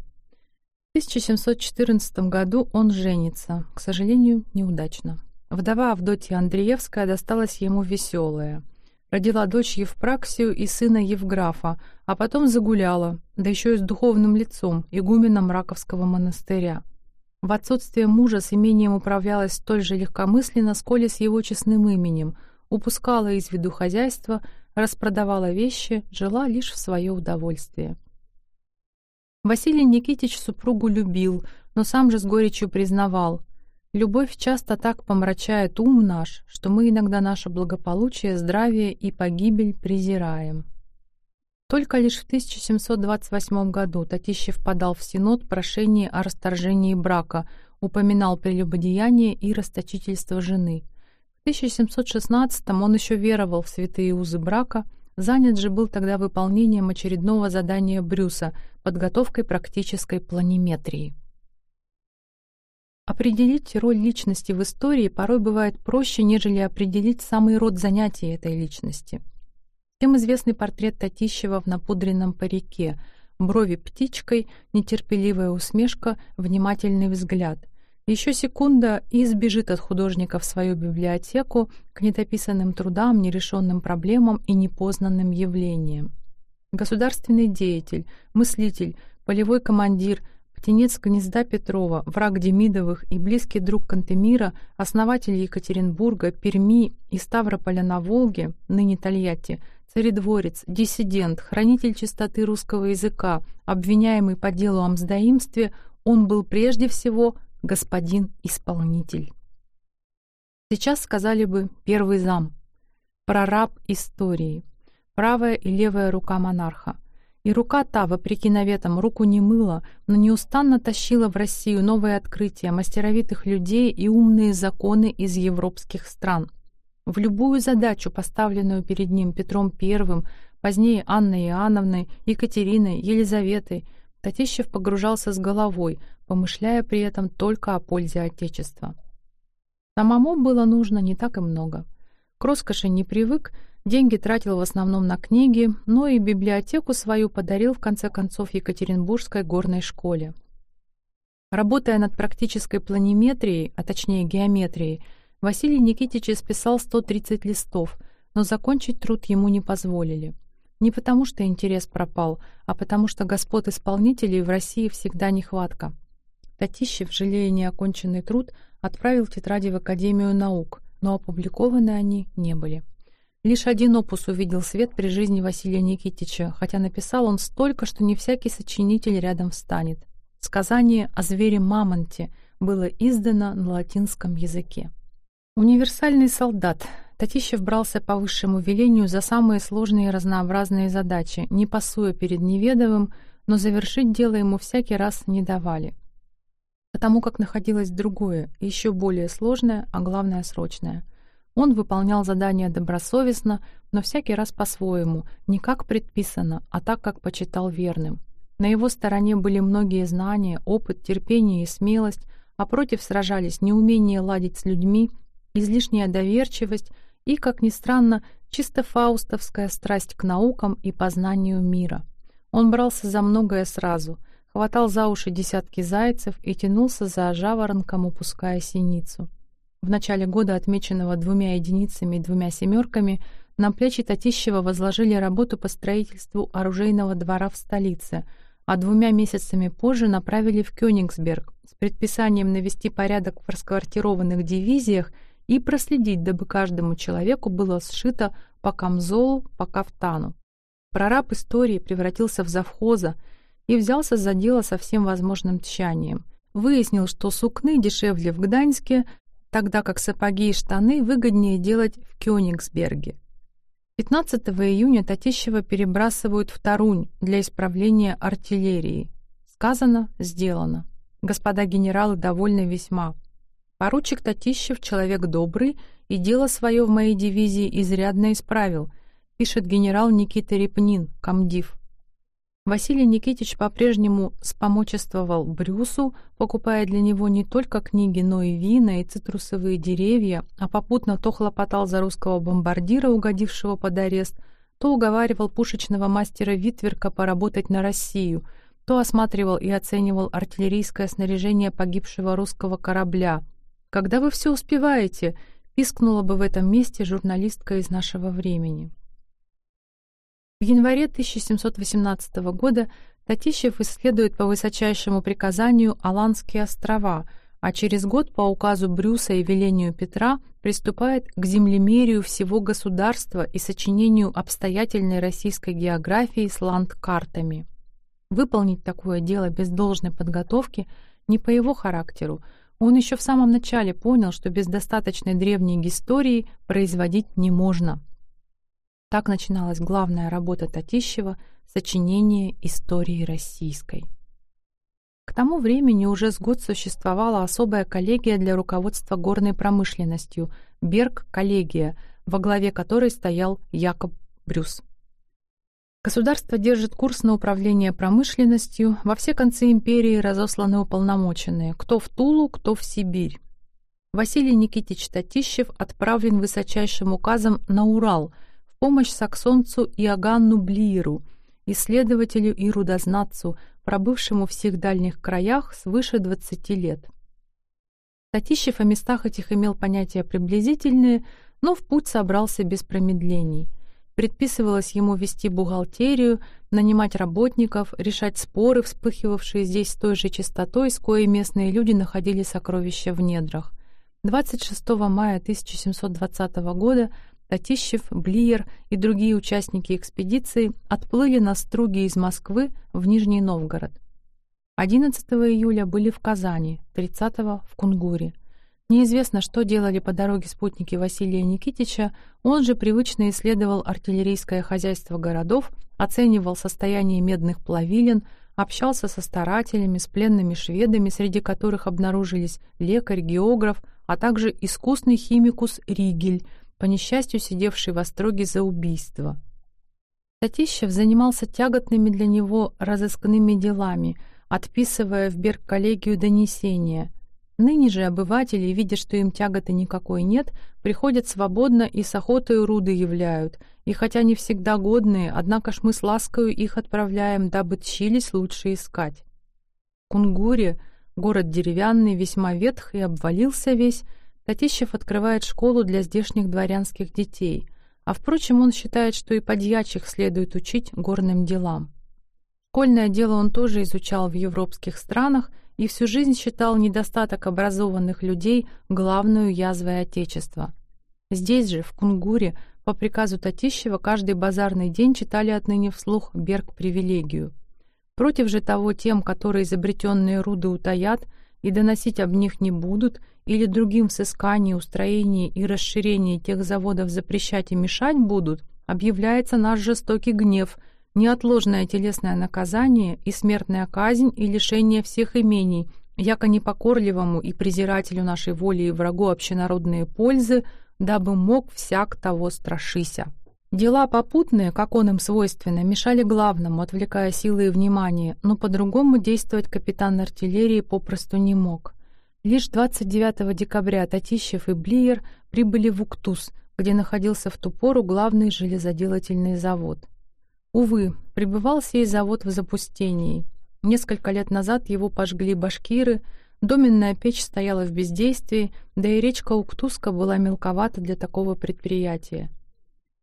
В 1714 году он женится, к сожалению, неудачно. Вдова Авдотья Андреевская досталась ему веселая – Родила дочь Евпраксию и сына Евграфа, а потом загуляла, да еще и с духовным лицом, игуменом Раковского монастыря. В отсутствие мужа с имением управлялась столь же легкомысленно, сколь и с его честным именем, упускала из виду хозяйство, распродавала вещи, жила лишь в свое удовольствие. Василий Никитич супругу любил, но сам же с горечью признавал, Любовь часто так помрачает ум наш, что мы иногда наше благополучие, здравие и погибель презираем. Только лишь в 1728 году Татищев подал в Синод прошение о расторжении брака, упоминал прелюбодеяние и расточительство жены. В 1716 он еще веровал в святые узы брака, занят же был тогда выполнением очередного задания Брюса – подготовкой практической планиметрии. Определить роль личности в истории порой бывает проще, нежели определить самый род занятий этой личности. Всем известный портрет Татищева в напудренном парике, брови птичкой, нетерпеливая усмешка, внимательный взгляд. Еще секунда и сбежит от художника в свою библиотеку к недописанным трудам, нерешенным проблемам и непознанным явлениям. Государственный деятель, мыслитель, полевой командир – Птенец гнезда Петрова, враг Демидовых и близкий друг Кантемира, основатель Екатеринбурга, Перми и Ставрополя на Волге, ныне Тольятти, царедворец, диссидент, хранитель чистоты русского языка, обвиняемый по делу о мздоимстве, он был прежде всего господин-исполнитель. Сейчас сказали бы первый зам, прораб истории, правая и левая рука монарха – и рука та, вопреки наветам, руку не мыла, но неустанно тащила в Россию новые открытия, мастеровитых людей и умные законы из европейских стран. В любую задачу, поставленную перед ним Петром I, позднее Анной Иоанновной, Екатериной, Елизаветой, Татищев погружался с головой, помышляя при этом только о пользе Отечества. Самому было нужно не так и много. К роскоши не привык, Деньги тратил в основном на книги, но и библиотеку свою подарил в конце концов Екатеринбургской горной школе. Работая над практической планиметрией, а точнее геометрией, Василий Никитич исписал 130 листов, но закончить труд ему не позволили. Не потому что интерес пропал, а потому что господ исполнителей в России всегда нехватка. Татищев, жалея неоконченный труд, отправил тетради в Академию наук, но опубликованы они не были. Лишь один опус увидел свет при жизни Василия Никитича, хотя написал он столько, что не всякий сочинитель рядом встанет. Сказание о звере-мамонте было издано на латинском языке. Универсальный солдат. Татищев брался по высшему велению за самые сложные и разнообразные задачи, не пасуя перед неведовым, но завершить дело ему всякий раз не давали. Потому как находилось другое, еще более сложное, а главное срочное — он выполнял задания добросовестно, но всякий раз по-своему, не как предписано, а так, как почитал верным. На его стороне были многие знания, опыт, терпение и смелость, а против сражались неумение ладить с людьми, излишняя доверчивость и, как ни странно, чисто фаустовская страсть к наукам и познанию мира. Он брался за многое сразу, хватал за уши десятки зайцев и тянулся за жаворонком, упуская синицу. В начале года, отмеченного двумя единицами и двумя семерками, на плечи Татищева возложили работу по строительству оружейного двора в столице, а двумя месяцами позже направили в Кёнигсберг с предписанием навести порядок в расквартированных дивизиях и проследить, дабы каждому человеку было сшито по камзолу, по кафтану. Прораб истории превратился в завхоза и взялся за дело со всем возможным тщанием. Выяснил, что сукны дешевле в Гданьске, тогда как сапоги и штаны выгоднее делать в Кёнигсберге. 15 июня Татищева перебрасывают в Тарунь для исправления артиллерии. Сказано, сделано. Господа генералы довольны весьма. Поручик Татищев человек добрый и дело свое в моей дивизии изрядно исправил, пишет генерал Никита Репнин, комдив. Василий Никитич по-прежнему спомочествовал Брюсу, покупая для него не только книги, но и вина и цитрусовые деревья, а попутно то хлопотал за русского бомбардира, угодившего под арест, то уговаривал пушечного мастера Витверка поработать на Россию, то осматривал и оценивал артиллерийское снаряжение погибшего русского корабля. «Когда вы все успеваете?» — пискнула бы в этом месте журналистка из нашего времени. В январе 1718 года Татищев исследует по высочайшему приказанию Аланские острова, а через год по указу Брюса и велению Петра приступает к землемерию всего государства и сочинению обстоятельной российской географии с ландкартами. Выполнить такое дело без должной подготовки не по его характеру. Он еще в самом начале понял, что без достаточной древней истории производить не можно. Так начиналась главная работа Татищева «Сочинение истории российской». К тому времени уже с год существовала особая коллегия для руководства горной промышленностью – Берг-коллегия, во главе которой стоял Якоб Брюс. Государство держит курс на управление промышленностью, во все концы империи разосланы уполномоченные, кто в Тулу, кто в Сибирь. Василий Никитич Татищев отправлен высочайшим указом на Урал помощь саксонцу Иоганну Блиеру, исследователю и рудознатцу, пробывшему в всех дальних краях свыше 20 лет. Татищев о местах этих имел понятия приблизительные, но в путь собрался без промедлений. Предписывалось ему вести бухгалтерию, нанимать работников, решать споры, вспыхивавшие здесь с той же частотой, с коей местные люди находили сокровища в недрах. 26 мая 1720 года Татищев, Блиер и другие участники экспедиции отплыли на струге из Москвы в Нижний Новгород. 11 июля были в Казани, 30 в Кунгуре. Неизвестно, что делали по дороге спутники Василия Никитича, он же привычно исследовал артиллерийское хозяйство городов, оценивал состояние медных плавилин, общался со старателями, с пленными шведами, среди которых обнаружились лекарь, географ, а также искусный химикус Ригель, по несчастью сидевший в остроге за убийство. Татищев занимался тяготными для него разыскными делами, отписывая в Берг-коллегию донесения – Ныне же обыватели, видя, что им тяготы никакой нет, приходят свободно и с охотой руды являют, и хотя не всегда годные, однако ж мы с ласкою их отправляем, дабы тщились лучше искать. Кунгуре, город деревянный, весьма ветх и обвалился весь, Татищев открывает школу для здешних дворянских детей, а, впрочем, он считает, что и подьячих следует учить горным делам. Школьное дело он тоже изучал в европейских странах и всю жизнь считал недостаток образованных людей главную язвой Отечества. Здесь же, в Кунгуре, по приказу Татищева каждый базарный день читали отныне вслух Берг-привилегию. Против же того тем, которые изобретенные руды утаят и доносить об них не будут, или другим в сыскании, устроении и расширении тех заводов запрещать и мешать будут, объявляется наш жестокий гнев – неотложное телесное наказание и смертная казнь и лишение всех имений, яко непокорливому и презирателю нашей воли и врагу общенародные пользы, дабы мог всяк того страшися. Дела попутные, как он им свойственно, мешали главному, отвлекая силы и внимание, но по-другому действовать капитан артиллерии попросту не мог. Лишь 29 декабря Татищев и Блиер прибыли в Уктус, где находился в ту пору главный железоделательный завод. Увы, пребывал сей завод в запустении. Несколько лет назад его пожгли башкиры, доменная печь стояла в бездействии, да и речка Уктуска была мелковата для такого предприятия.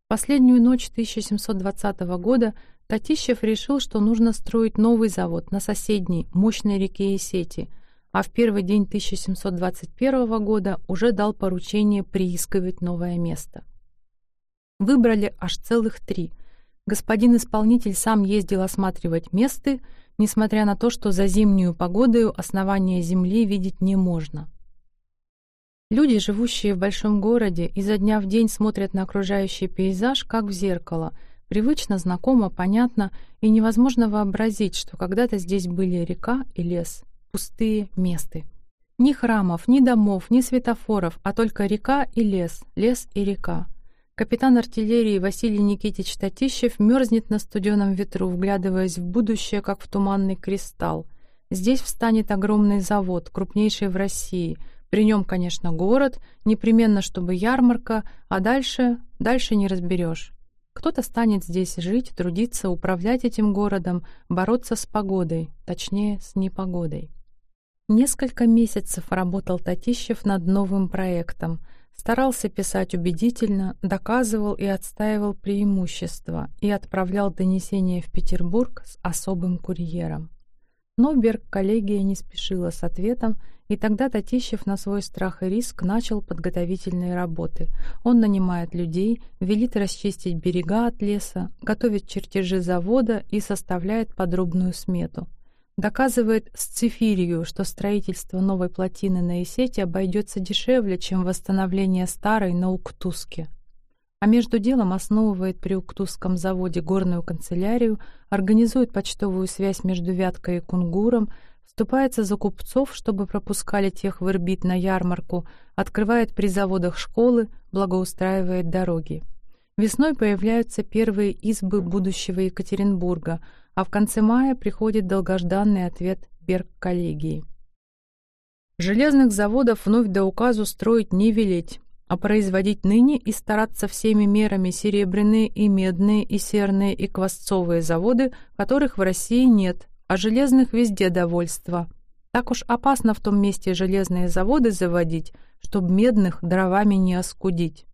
Последнюю ночь 1720 года Татищев решил, что нужно строить новый завод на соседней, мощной реке Исети, а в первый день 1721 года уже дал поручение приискивать новое место. Выбрали аж целых три – Господин исполнитель сам ездил осматривать месты, несмотря на то, что за зимнюю погодою основание земли видеть не можно. Люди, живущие в большом городе, изо дня в день смотрят на окружающий пейзаж, как в зеркало, привычно, знакомо, понятно, и невозможно вообразить, что когда-то здесь были река и лес, пустые места. Ни храмов, ни домов, ни светофоров, а только река и лес, лес и река. Капитан артиллерии Василий Никитич Татищев мерзнет на студеном ветру, вглядываясь в будущее, как в туманный кристалл. Здесь встанет огромный завод, крупнейший в России. При нем, конечно, город, непременно, чтобы ярмарка, а дальше, дальше не разберешь. Кто-то станет здесь жить, трудиться, управлять этим городом, бороться с погодой, точнее, с непогодой. Несколько месяцев работал Татищев над новым проектом — Старался писать убедительно, доказывал и отстаивал преимущества и отправлял донесения в Петербург с особым курьером. Но Берг-коллегия не спешила с ответом, и тогда Татищев на свой страх и риск начал подготовительные работы. Он нанимает людей, велит расчистить берега от леса, готовит чертежи завода и составляет подробную смету. доказывает с цифирью, что строительство новой плотины на Исете обойдется дешевле, чем восстановление старой на Уктуске. А между делом основывает при Уктусском заводе горную канцелярию, организует почтовую связь между Вяткой и Кунгуром, вступается за купцов, чтобы пропускали тех в Ирбит на ярмарку, открывает при заводах школы, благоустраивает дороги. Весной появляются первые избы будущего Екатеринбурга, а в конце мая приходит долгожданный ответ Берг-коллегии. Железных заводов вновь до указу строить не велеть, а производить ныне и стараться всеми мерами серебряные и медные и серные и квасцовые заводы, которых в России нет, а железных везде довольство. Так уж опасно в том месте железные заводы заводить, чтоб медных дровами не оскудить.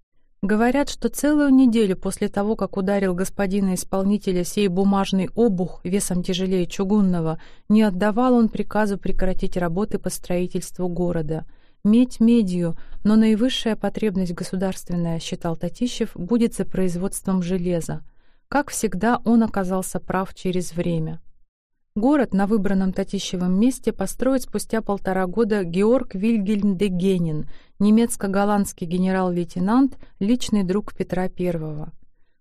Говорят, что целую неделю после того, как ударил господина исполнителя сей бумажный обух весом тяжелее чугунного, не отдавал он приказу прекратить работы по строительству города. Медь медью, но наивысшая потребность государственная, считал Татищев, будет за производством железа. Как всегда, он оказался прав через время. Город на выбранном Татищевом месте построит спустя полтора года Георг Вильгельм де Генин, немецко-голландский генерал-лейтенант, личный друг Петра I.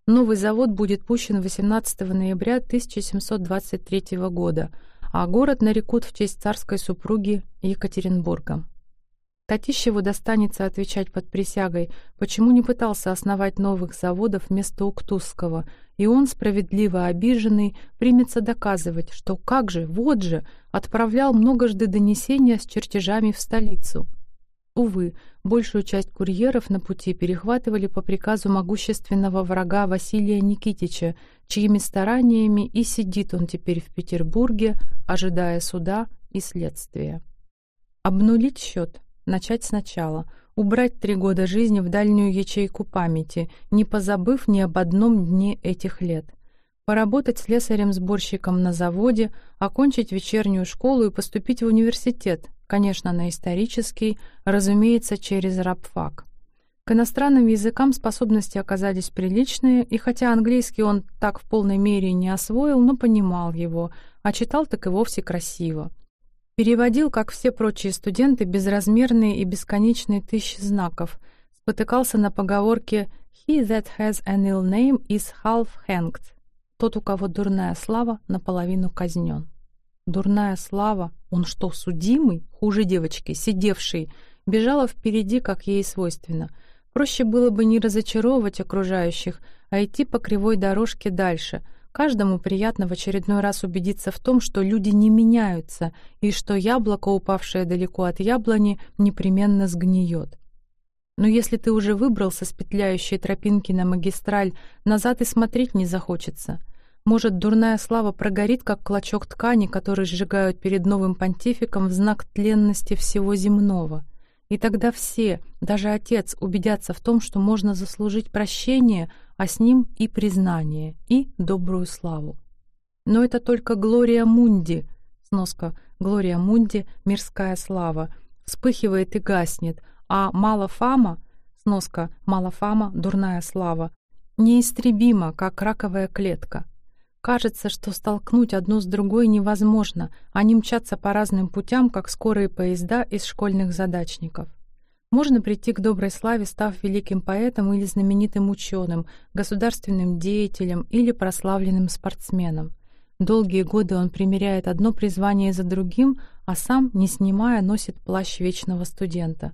Новый завод будет пущен 18 ноября 1723 года, а город нарекут в честь царской супруги Екатеринбурга. Татищеву достанется отвечать под присягой, почему не пытался основать новых заводов вместо Уктусского, и он, справедливо обиженный, примется доказывать, что как же, вот же, отправлял многожды донесения с чертежами в столицу. Увы, большую часть курьеров на пути перехватывали по приказу могущественного врага Василия Никитича, чьими стараниями и сидит он теперь в Петербурге, ожидая суда и следствия. Обнулить счет — Начать сначала. Убрать три года жизни в дальнюю ячейку памяти, не позабыв ни об одном дне этих лет. Поработать слесарем-сборщиком на заводе, окончить вечернюю школу и поступить в университет, конечно, на исторический, разумеется, через рабфак. К иностранным языкам способности оказались приличные, и хотя английский он так в полной мере не освоил, но понимал его, а читал так и вовсе красиво. Переводил, как все прочие студенты, безразмерные и бесконечные тысячи знаков. Спотыкался на поговорке «He that has an ill name is half hanged». Тот, у кого дурная слава, наполовину казнен. Дурная слава? Он что, судимый? Хуже девочки, сидевшей. Бежала впереди, как ей свойственно. Проще было бы не разочаровывать окружающих, а идти по кривой дорожке дальше — Каждому приятно в очередной раз убедиться в том, что люди не меняются, и что яблоко, упавшее далеко от яблони, непременно сгниет. Но если ты уже выбрался с петляющей тропинки на магистраль, назад и смотреть не захочется. Может, дурная слава прогорит, как клочок ткани, который сжигают перед новым понтификом в знак тленности всего земного. И тогда все, даже отец, убедятся в том, что можно заслужить прощение, а с ним и признание, и добрую славу. Но это только Глория Мунди, сноска Глория Мунди, мирская слава, вспыхивает и гаснет, а мало фама, сноска мало фама, дурная слава, неистребима, как раковая клетка. Кажется, что столкнуть одно с другой невозможно, они мчатся по разным путям, как скорые поезда из школьных задачников. Можно прийти к доброй славе, став великим поэтом или знаменитым ученым, государственным деятелем или прославленным спортсменом. Долгие годы он примеряет одно призвание за другим, а сам, не снимая, носит плащ вечного студента.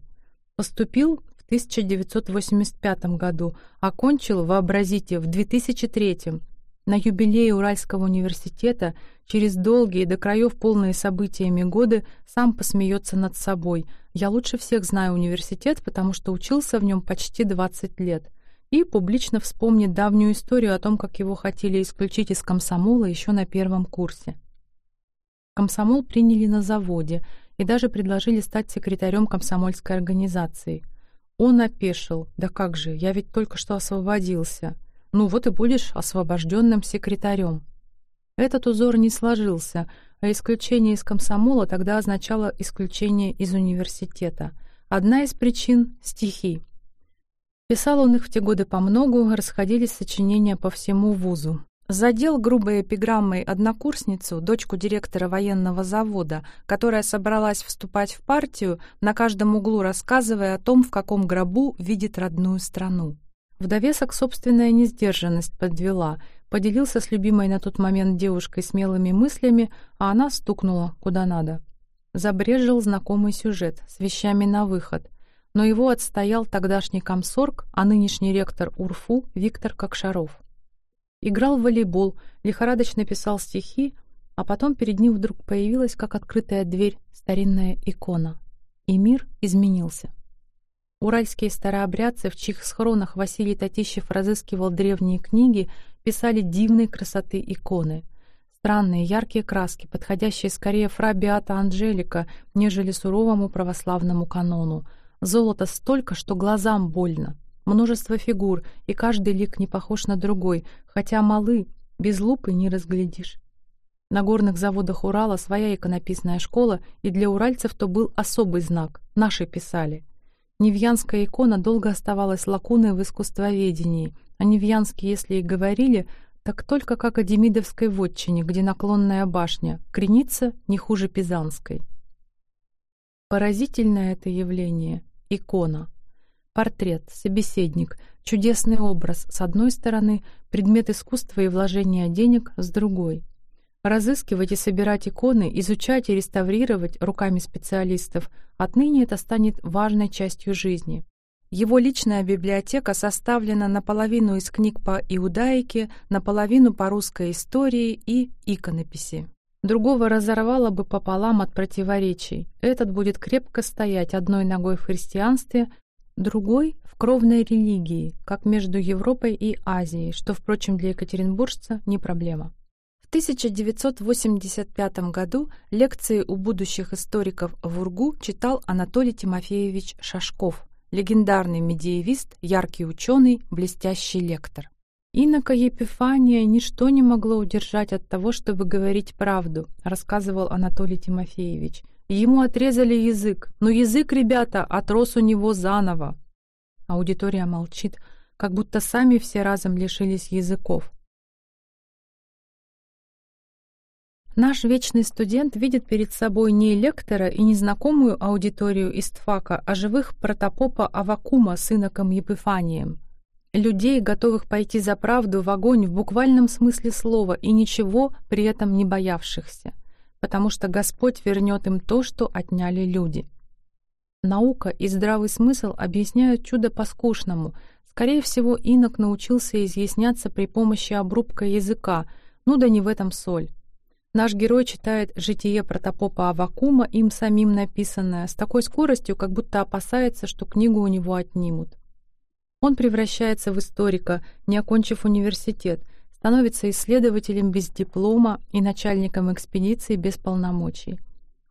Поступил в 1985 году, окончил, вообразите, в 2003 на юбилее Уральского университета через долгие до краев полные событиями годы сам посмеется над собой. Я лучше всех знаю университет, потому что учился в нем почти 20 лет. И публично вспомнит давнюю историю о том, как его хотели исключить из комсомола еще на первом курсе. Комсомол приняли на заводе и даже предложили стать секретарем комсомольской организации. Он опешил. «Да как же, я ведь только что освободился». Ну вот и будешь освобожденным секретарем. Этот узор не сложился, а исключение из комсомола тогда означало исключение из университета. Одна из причин — стихи. Писал он их в те годы по многу, расходились сочинения по всему вузу. Задел грубой эпиграммой однокурсницу, дочку директора военного завода, которая собралась вступать в партию, на каждом углу рассказывая о том, в каком гробу видит родную страну. В довесок собственная несдержанность подвела, поделился с любимой на тот момент девушкой смелыми мыслями, а она стукнула куда надо. Забрежил знакомый сюжет с вещами на выход, но его отстоял тогдашний комсорг, а нынешний ректор УРФУ Виктор Кокшаров. Играл в волейбол, лихорадочно писал стихи, а потом перед ним вдруг появилась, как открытая дверь, старинная икона. И мир изменился. Уральские старообрядцы, в чьих схронах Василий Татищев разыскивал древние книги, писали дивной красоты иконы. Странные, яркие краски, подходящие скорее фра Беата Анджелика, нежели суровому православному канону. Золото столько, что глазам больно. Множество фигур, и каждый лик не похож на другой, хотя малы, без лупы не разглядишь. На горных заводах Урала своя иконописная школа, и для уральцев то был особый знак. Наши писали. Невьянская икона долго оставалась лакуной в искусствоведении, а Невьянские, если и говорили, так только как о Демидовской вотчине, где наклонная башня, кренится не хуже Пизанской. Поразительное это явление — икона — Портрет, собеседник, чудесный образ с одной стороны, предмет искусства и вложения денег с другой. Разыскивать и собирать иконы, изучать и реставрировать руками специалистов, отныне это станет важной частью жизни. Его личная библиотека составлена наполовину из книг по иудаике, наполовину по русской истории и иконописи. Другого разорвало бы пополам от противоречий. Этот будет крепко стоять одной ногой в христианстве, другой — в кровной религии, как между Европой и Азией, что, впрочем, для екатеринбуржца не проблема. В 1985 году лекции у будущих историков в УРГУ читал Анатолий Тимофеевич Шашков, легендарный медиевист, яркий ученый, блестящий лектор. Инока Епифания ничто не могло удержать от того, чтобы говорить правду, рассказывал Анатолий Тимофеевич – Ему отрезали язык, но язык, ребята, отрос у него заново. Аудитория молчит, как будто сами все разом лишились языков. Наш вечный студент видит перед собой не лектора и незнакомую аудиторию из ТФАКа, а живых протопопа Авакума с иноком Епифанием. Людей, готовых пойти за правду в огонь в буквальном смысле слова и ничего при этом не боявшихся потому что Господь вернет им то, что отняли люди. Наука и здравый смысл объясняют чудо по-скучному. Скорее всего, инок научился изъясняться при помощи обрубка языка, ну да не в этом соль. Наш герой читает «Житие протопопа Авакума», им самим написанное, с такой скоростью, как будто опасается, что книгу у него отнимут. Он превращается в историка, не окончив университет — становится исследователем без диплома и начальником экспедиции без полномочий.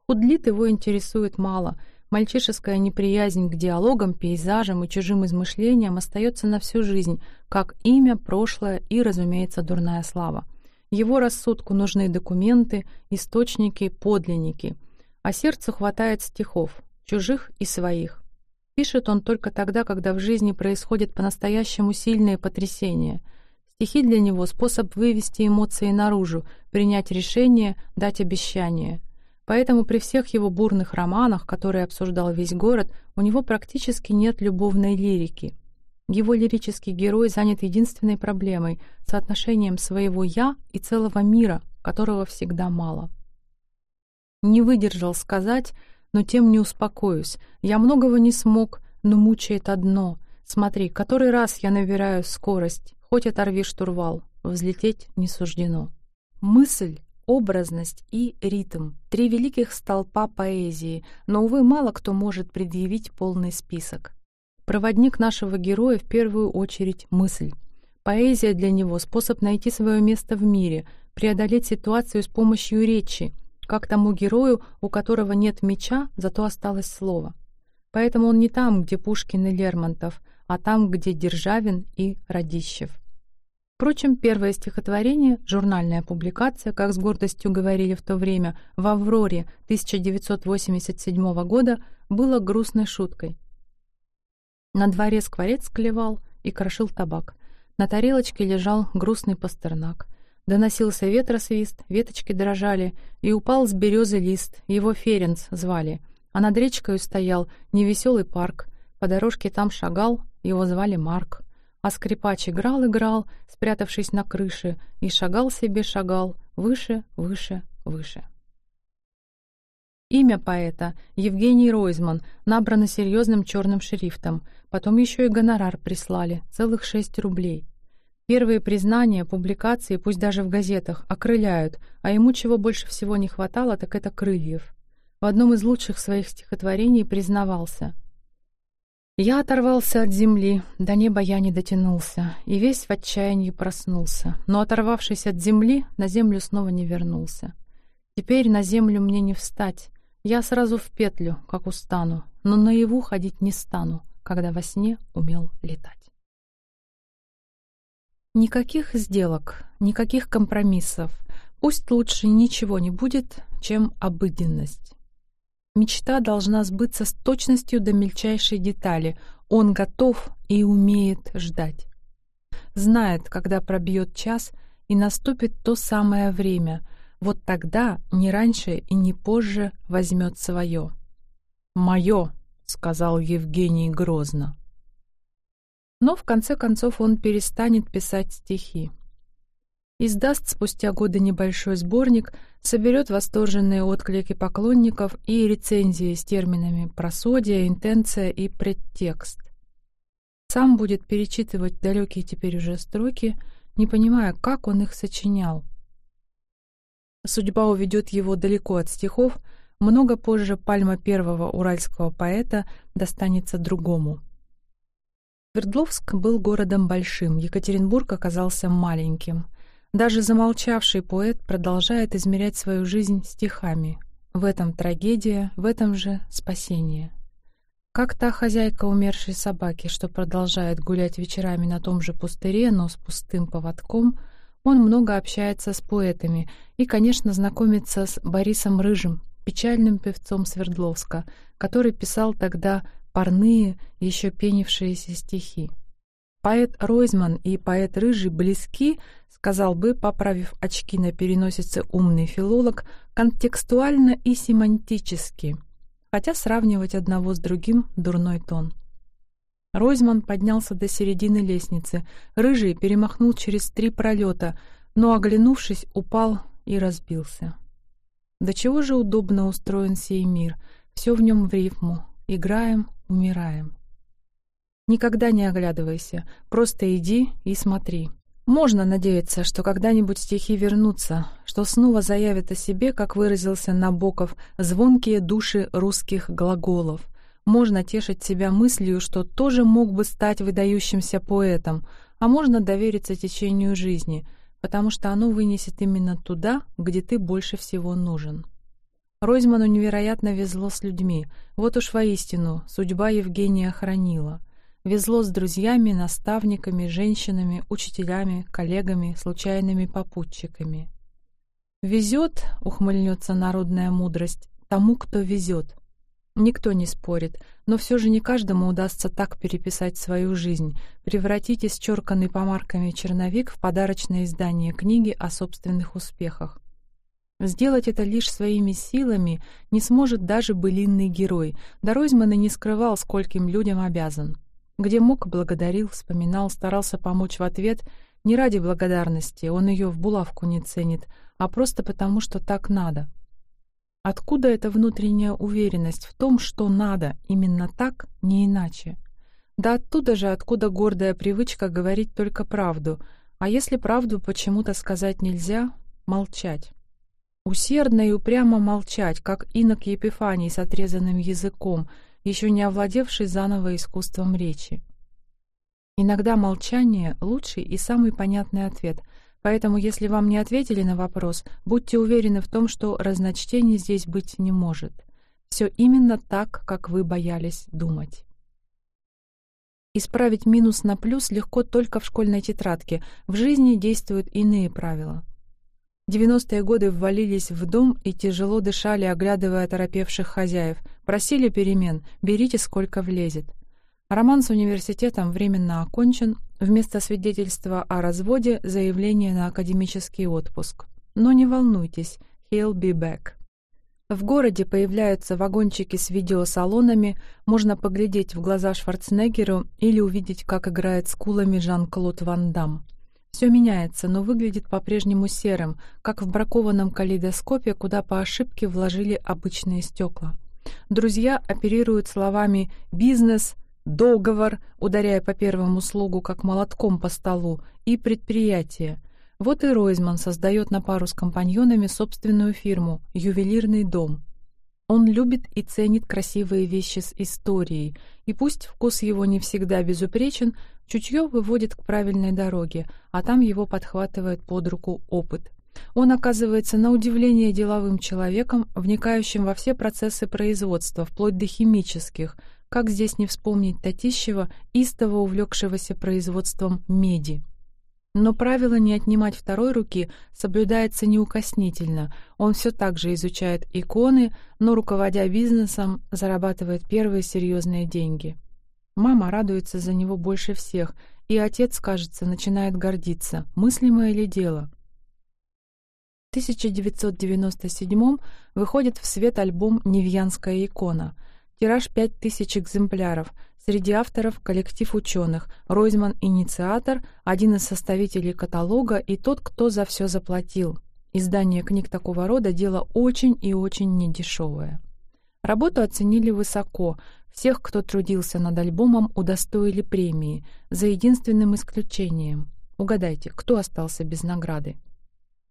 Худлит его интересует мало, мальчишеская неприязнь к диалогам, пейзажам и чужим измышлениям остается на всю жизнь, как имя, прошлое и, разумеется, дурная слава. Его рассудку нужны документы, источники, подлинники, а сердцу хватает стихов, чужих и своих. Пишет он только тогда, когда в жизни происходят по-настоящему сильные потрясения – Стихи для него — способ вывести эмоции наружу, принять решение, дать обещание. Поэтому при всех его бурных романах, которые обсуждал весь город, у него практически нет любовной лирики. Его лирический герой занят единственной проблемой — соотношением своего «я» и целого мира, которого всегда мало. Не выдержал сказать, но тем не успокоюсь. Я многого не смог, но мучает одно. Смотри, который раз я набираю скорость, Хоть оторви штурвал, взлететь не суждено. Мысль, образность и ритм — три великих столпа поэзии, но, увы, мало кто может предъявить полный список. Проводник нашего героя в первую очередь мысль. Поэзия для него — способ найти свое место в мире, преодолеть ситуацию с помощью речи, как тому герою, у которого нет меча, зато осталось слово. Поэтому он не там, где Пушкин и Лермонтов, а там, где Державин и Радищев. Впрочем, первое стихотворение, журнальная публикация, как с гордостью говорили в то время, в «Авроре» 1987 года, было грустной шуткой. На дворе скворец клевал и крошил табак. На тарелочке лежал грустный пастернак. Доносился ветросвист, веточки дрожали, и упал с березы лист, его Ференц звали. А над речкой стоял невеселый парк, по дорожке там шагал, его звали Марк. А скрипач играл-играл, спрятавшись на крыше, и шагал себе шагал, выше, выше, выше. Имя поэта — Евгений Ройзман, набрано серьезным черным шрифтом. Потом еще и гонорар прислали, целых шесть рублей. Первые признания, публикации, пусть даже в газетах, окрыляют, а ему чего больше всего не хватало, так это крыльев. В одном из лучших своих стихотворений признавался. «Я оторвался от земли, до неба я не дотянулся, и весь в отчаянии проснулся, но, оторвавшись от земли, на землю снова не вернулся. Теперь на землю мне не встать, я сразу в петлю, как устану, но наяву ходить не стану, когда во сне умел летать». Никаких сделок, никаких компромиссов. Пусть лучше ничего не будет, чем обыденность. Мечта должна сбыться с точностью до мельчайшей детали. Он готов и умеет ждать. Знает, когда пробьет час, и наступит то самое время. Вот тогда, не раньше и не позже, возьмет свое. «Мое», — сказал Евгений грозно. Но в конце концов он перестанет писать стихи. Издаст спустя годы небольшой сборник, соберет восторженные отклики поклонников и рецензии с терминами просодия, интенция и предтекст. Сам будет перечитывать далекие теперь уже строки, не понимая, как он их сочинял. Судьба уведет его далеко от стихов, много позже пальма первого уральского поэта достанется другому. Свердловск был городом большим, Екатеринбург оказался маленьким. Даже замолчавший поэт продолжает измерять свою жизнь стихами. В этом трагедия, в этом же спасение. Как та хозяйка умершей собаки, что продолжает гулять вечерами на том же пустыре, но с пустым поводком, он много общается с поэтами и, конечно, знакомится с Борисом Рыжим, печальным певцом Свердловска, который писал тогда парные, еще пенившиеся стихи. Поэт Ройзман и поэт Рыжий близки, сказал бы, поправив очки на переносице умный филолог, контекстуально и семантически, хотя сравнивать одного с другим — дурной тон. Ройзман поднялся до середины лестницы, Рыжий перемахнул через три пролета, но, оглянувшись, упал и разбился. До чего же удобно устроен сей мир, все в нем в рифму. Играем, умираем. Никогда не оглядывайся, просто иди и смотри. Можно надеяться, что когда-нибудь стихи вернутся, что снова заявят о себе, как выразился Набоков, звонкие души русских глаголов. Можно тешить себя мыслью, что тоже мог бы стать выдающимся поэтом, а можно довериться течению жизни, потому что оно вынесет именно туда, где ты больше всего нужен. Ройзману невероятно везло с людьми. Вот уж воистину, судьба Евгения хранила. Везло с друзьями, наставниками, женщинами, учителями, коллегами, случайными попутчиками. «Везет», — ухмыльнется народная мудрость, — «тому, кто везет». Никто не спорит, но все же не каждому удастся так переписать свою жизнь, превратить исчерканный помарками черновик в подарочное издание книги о собственных успехах. Сделать это лишь своими силами не сможет даже былинный герой, да Ройзман и не скрывал, скольким людям обязан. Где мог, благодарил, вспоминал, старался помочь в ответ, не ради благодарности, он ее в булавку не ценит, а просто потому, что так надо. Откуда эта внутренняя уверенность в том, что надо, именно так, не иначе? Да оттуда же, откуда гордая привычка говорить только правду, а если правду почему-то сказать нельзя, молчать. Усердно и упрямо молчать, как инок Епифаний с отрезанным языком, еще не овладевший заново искусством речи. Иногда молчание — лучший и самый понятный ответ, поэтому если вам не ответили на вопрос, будьте уверены в том, что разночтений здесь быть не может. Все именно так, как вы боялись думать. Исправить минус на плюс легко только в школьной тетрадке, в жизни действуют иные правила. Девяностые годы ввалились в дом и тяжело дышали, оглядывая торопевших хозяев. Просили перемен, берите сколько влезет. Роман с университетом временно окончен, вместо свидетельства о разводе заявление на академический отпуск. Но не волнуйтесь, he'll be back. В городе появляются вагончики с видеосалонами, можно поглядеть в глаза Шварценеггеру или увидеть, как играет с кулами Жан-Клод Ван Дам. Все меняется, но выглядит по-прежнему серым, как в бракованном калейдоскопе, куда по ошибке вложили обычные стекла. Друзья оперируют словами «бизнес», «договор», ударяя по первому слогу как молотком по столу, и «предприятие». Вот и Ройзман создает на пару с компаньонами собственную фирму «Ювелирный дом». Он любит и ценит красивые вещи с историей, и пусть вкус его не всегда безупречен, чутье выводит к правильной дороге, а там его подхватывает под руку опыт. Он оказывается на удивление деловым человеком, вникающим во все процессы производства, вплоть до химических, как здесь не вспомнить Татищева, истово увлекшегося производством меди. Но правило не отнимать второй руки соблюдается неукоснительно. Он все так же изучает иконы, но, руководя бизнесом, зарабатывает первые серьезные деньги. Мама радуется за него больше всех, и отец, кажется, начинает гордиться. Мыслимое ли дело? В 1997 выходит в свет альбом «Невьянская икона». Тираж 5000 экземпляров, Среди авторов коллектив ученых, Ройзман – инициатор, один из составителей каталога и тот, кто за все заплатил. Издание книг такого рода – дело очень и очень недешевое. Работу оценили высоко. Всех, кто трудился над альбомом, удостоили премии, за единственным исключением. Угадайте, кто остался без награды?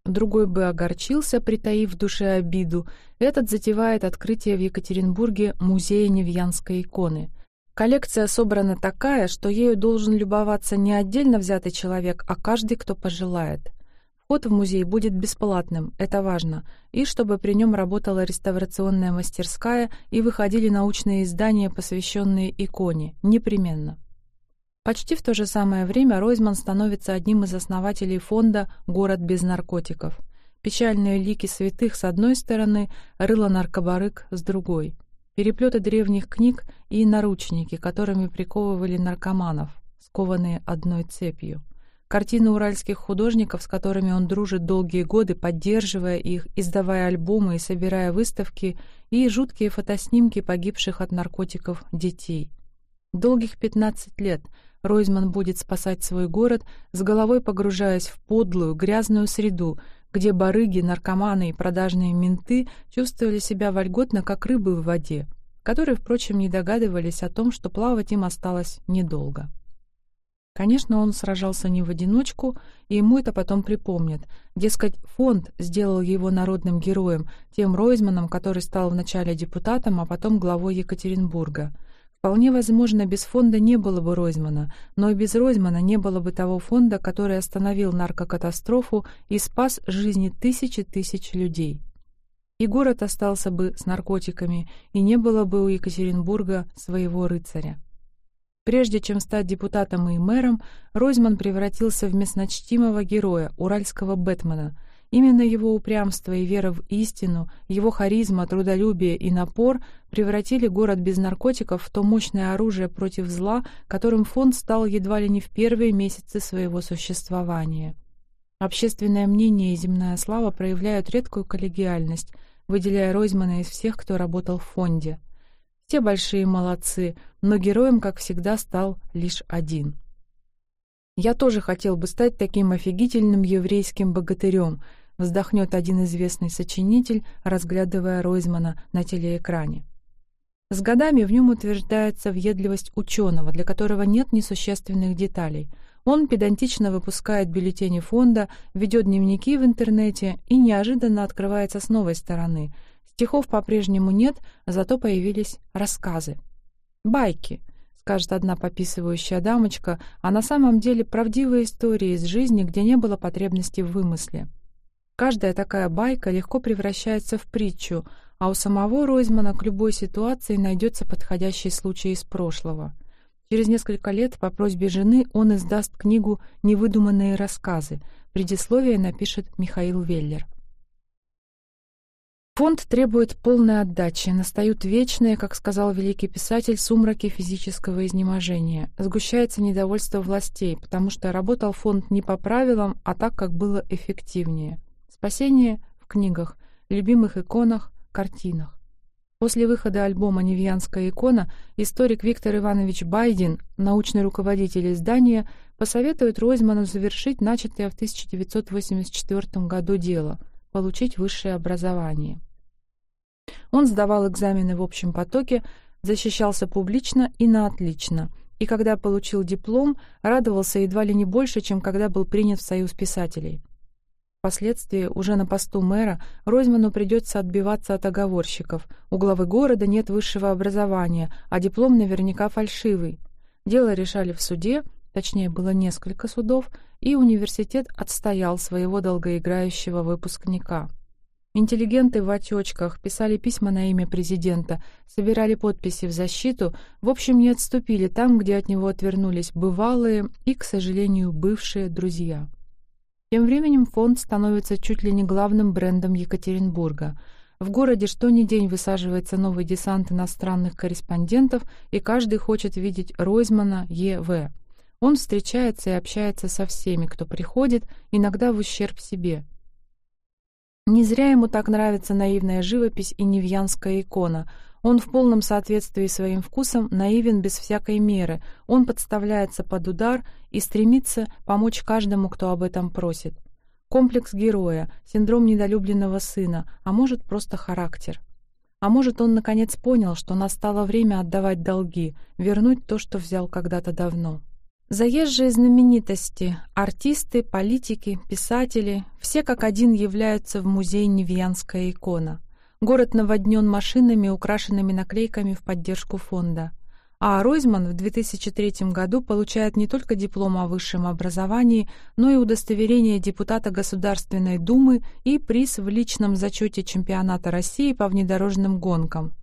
Другой бы огорчился, притаив в душе обиду. Этот затевает открытие в Екатеринбурге музея Невьянской иконы – Коллекция собрана такая, что ею должен любоваться не отдельно взятый человек, а каждый, кто пожелает. Вход в музей будет бесплатным, это важно, и чтобы при нем работала реставрационная мастерская и выходили научные издания, посвященные иконе, непременно. Почти в то же самое время Ройзман становится одним из основателей фонда «Город без наркотиков». Печальные лики святых с одной стороны, рыло наркобарык с другой переплеты древних книг и наручники, которыми приковывали наркоманов, скованные одной цепью. Картины уральских художников, с которыми он дружит долгие годы, поддерживая их, издавая альбомы и собирая выставки, и жуткие фотоснимки погибших от наркотиков детей. Долгих 15 лет Ройзман будет спасать свой город, с головой погружаясь в подлую, грязную среду, где барыги, наркоманы и продажные менты чувствовали себя вольготно, как рыбы в воде, которые, впрочем, не догадывались о том, что плавать им осталось недолго. Конечно, он сражался не в одиночку, и ему это потом припомнят. Дескать, фонд сделал его народным героем, тем Ройзманом, который стал вначале депутатом, а потом главой Екатеринбурга — Вполне возможно, без фонда не было бы Ройзмана, но и без Ройзмана не было бы того фонда, который остановил наркокатастрофу и спас жизни тысячи тысяч людей. И город остался бы с наркотиками, и не было бы у Екатеринбурга своего рыцаря. Прежде чем стать депутатом и мэром, Ройзман превратился в местночтимого героя, уральского Бэтмена, Именно его упрямство и вера в истину, его харизма, трудолюбие и напор превратили город без наркотиков в то мощное оружие против зла, которым фонд стал едва ли не в первые месяцы своего существования. Общественное мнение и земная слава проявляют редкую коллегиальность, выделяя Ройзмана из всех, кто работал в фонде. Все большие молодцы, но героем, как всегда, стал лишь один. «Я тоже хотел бы стать таким офигительным еврейским богатырем», вздохнет один известный сочинитель, разглядывая Ройзмана на телеэкране. С годами в нем утверждается въедливость ученого, для которого нет несущественных деталей. Он педантично выпускает бюллетени фонда, ведет дневники в интернете и неожиданно открывается с новой стороны. Стихов по-прежнему нет, зато появились рассказы. Байки, скажет одна пописывающая дамочка, а на самом деле правдивые истории из жизни, где не было потребности в вымысле. Каждая такая байка легко превращается в притчу, а у самого Ройзмана к любой ситуации найдется подходящий случай из прошлого. Через несколько лет по просьбе жены он издаст книгу «Невыдуманные рассказы». Предисловие напишет Михаил Веллер. Фонд требует полной отдачи, настают вечные, как сказал великий писатель, сумраки физического изнеможения. Сгущается недовольство властей, потому что работал фонд не по правилам, а так, как было эффективнее. Спасение в книгах, любимых иконах, картинах. После выхода альбома «Невьянская икона» историк Виктор Иванович Байдин, научный руководитель издания, посоветует Ройзману завершить начатое в 1984 году дело – получить высшее образование. Он сдавал экзамены в общем потоке, защищался публично и на отлично, и когда получил диплом, радовался едва ли не больше, чем когда был принят в Союз писателей. Впоследствии, уже на посту мэра, Ройзману придется отбиваться от оговорщиков. У главы города нет высшего образования, а диплом наверняка фальшивый. Дело решали в суде, точнее, было несколько судов, и университет отстоял своего долгоиграющего выпускника. Интеллигенты в отечках писали письма на имя президента, собирали подписи в защиту, в общем, не отступили там, где от него отвернулись бывалые и, к сожалению, бывшие друзья. Тем временем фонд становится чуть ли не главным брендом Екатеринбурга. В городе что ни день высаживается новый десант иностранных корреспондентов, и каждый хочет видеть Ройзмана Е.В. Он встречается и общается со всеми, кто приходит, иногда в ущерб себе – не зря ему так нравится наивная живопись и невьянская икона. Он в полном соответствии своим вкусом наивен без всякой меры. Он подставляется под удар и стремится помочь каждому, кто об этом просит. Комплекс героя, синдром недолюбленного сына, а может просто характер. А может он наконец понял, что настало время отдавать долги, вернуть то, что взял когда-то давно. Заезжие знаменитости, артисты, политики, писатели — все как один являются в музее «Невьянская икона». Город наводнен машинами, украшенными наклейками в поддержку фонда. А Ройзман в 2003 году получает не только диплом о высшем образовании, но и удостоверение депутата Государственной Думы и приз в личном зачете чемпионата России по внедорожным гонкам.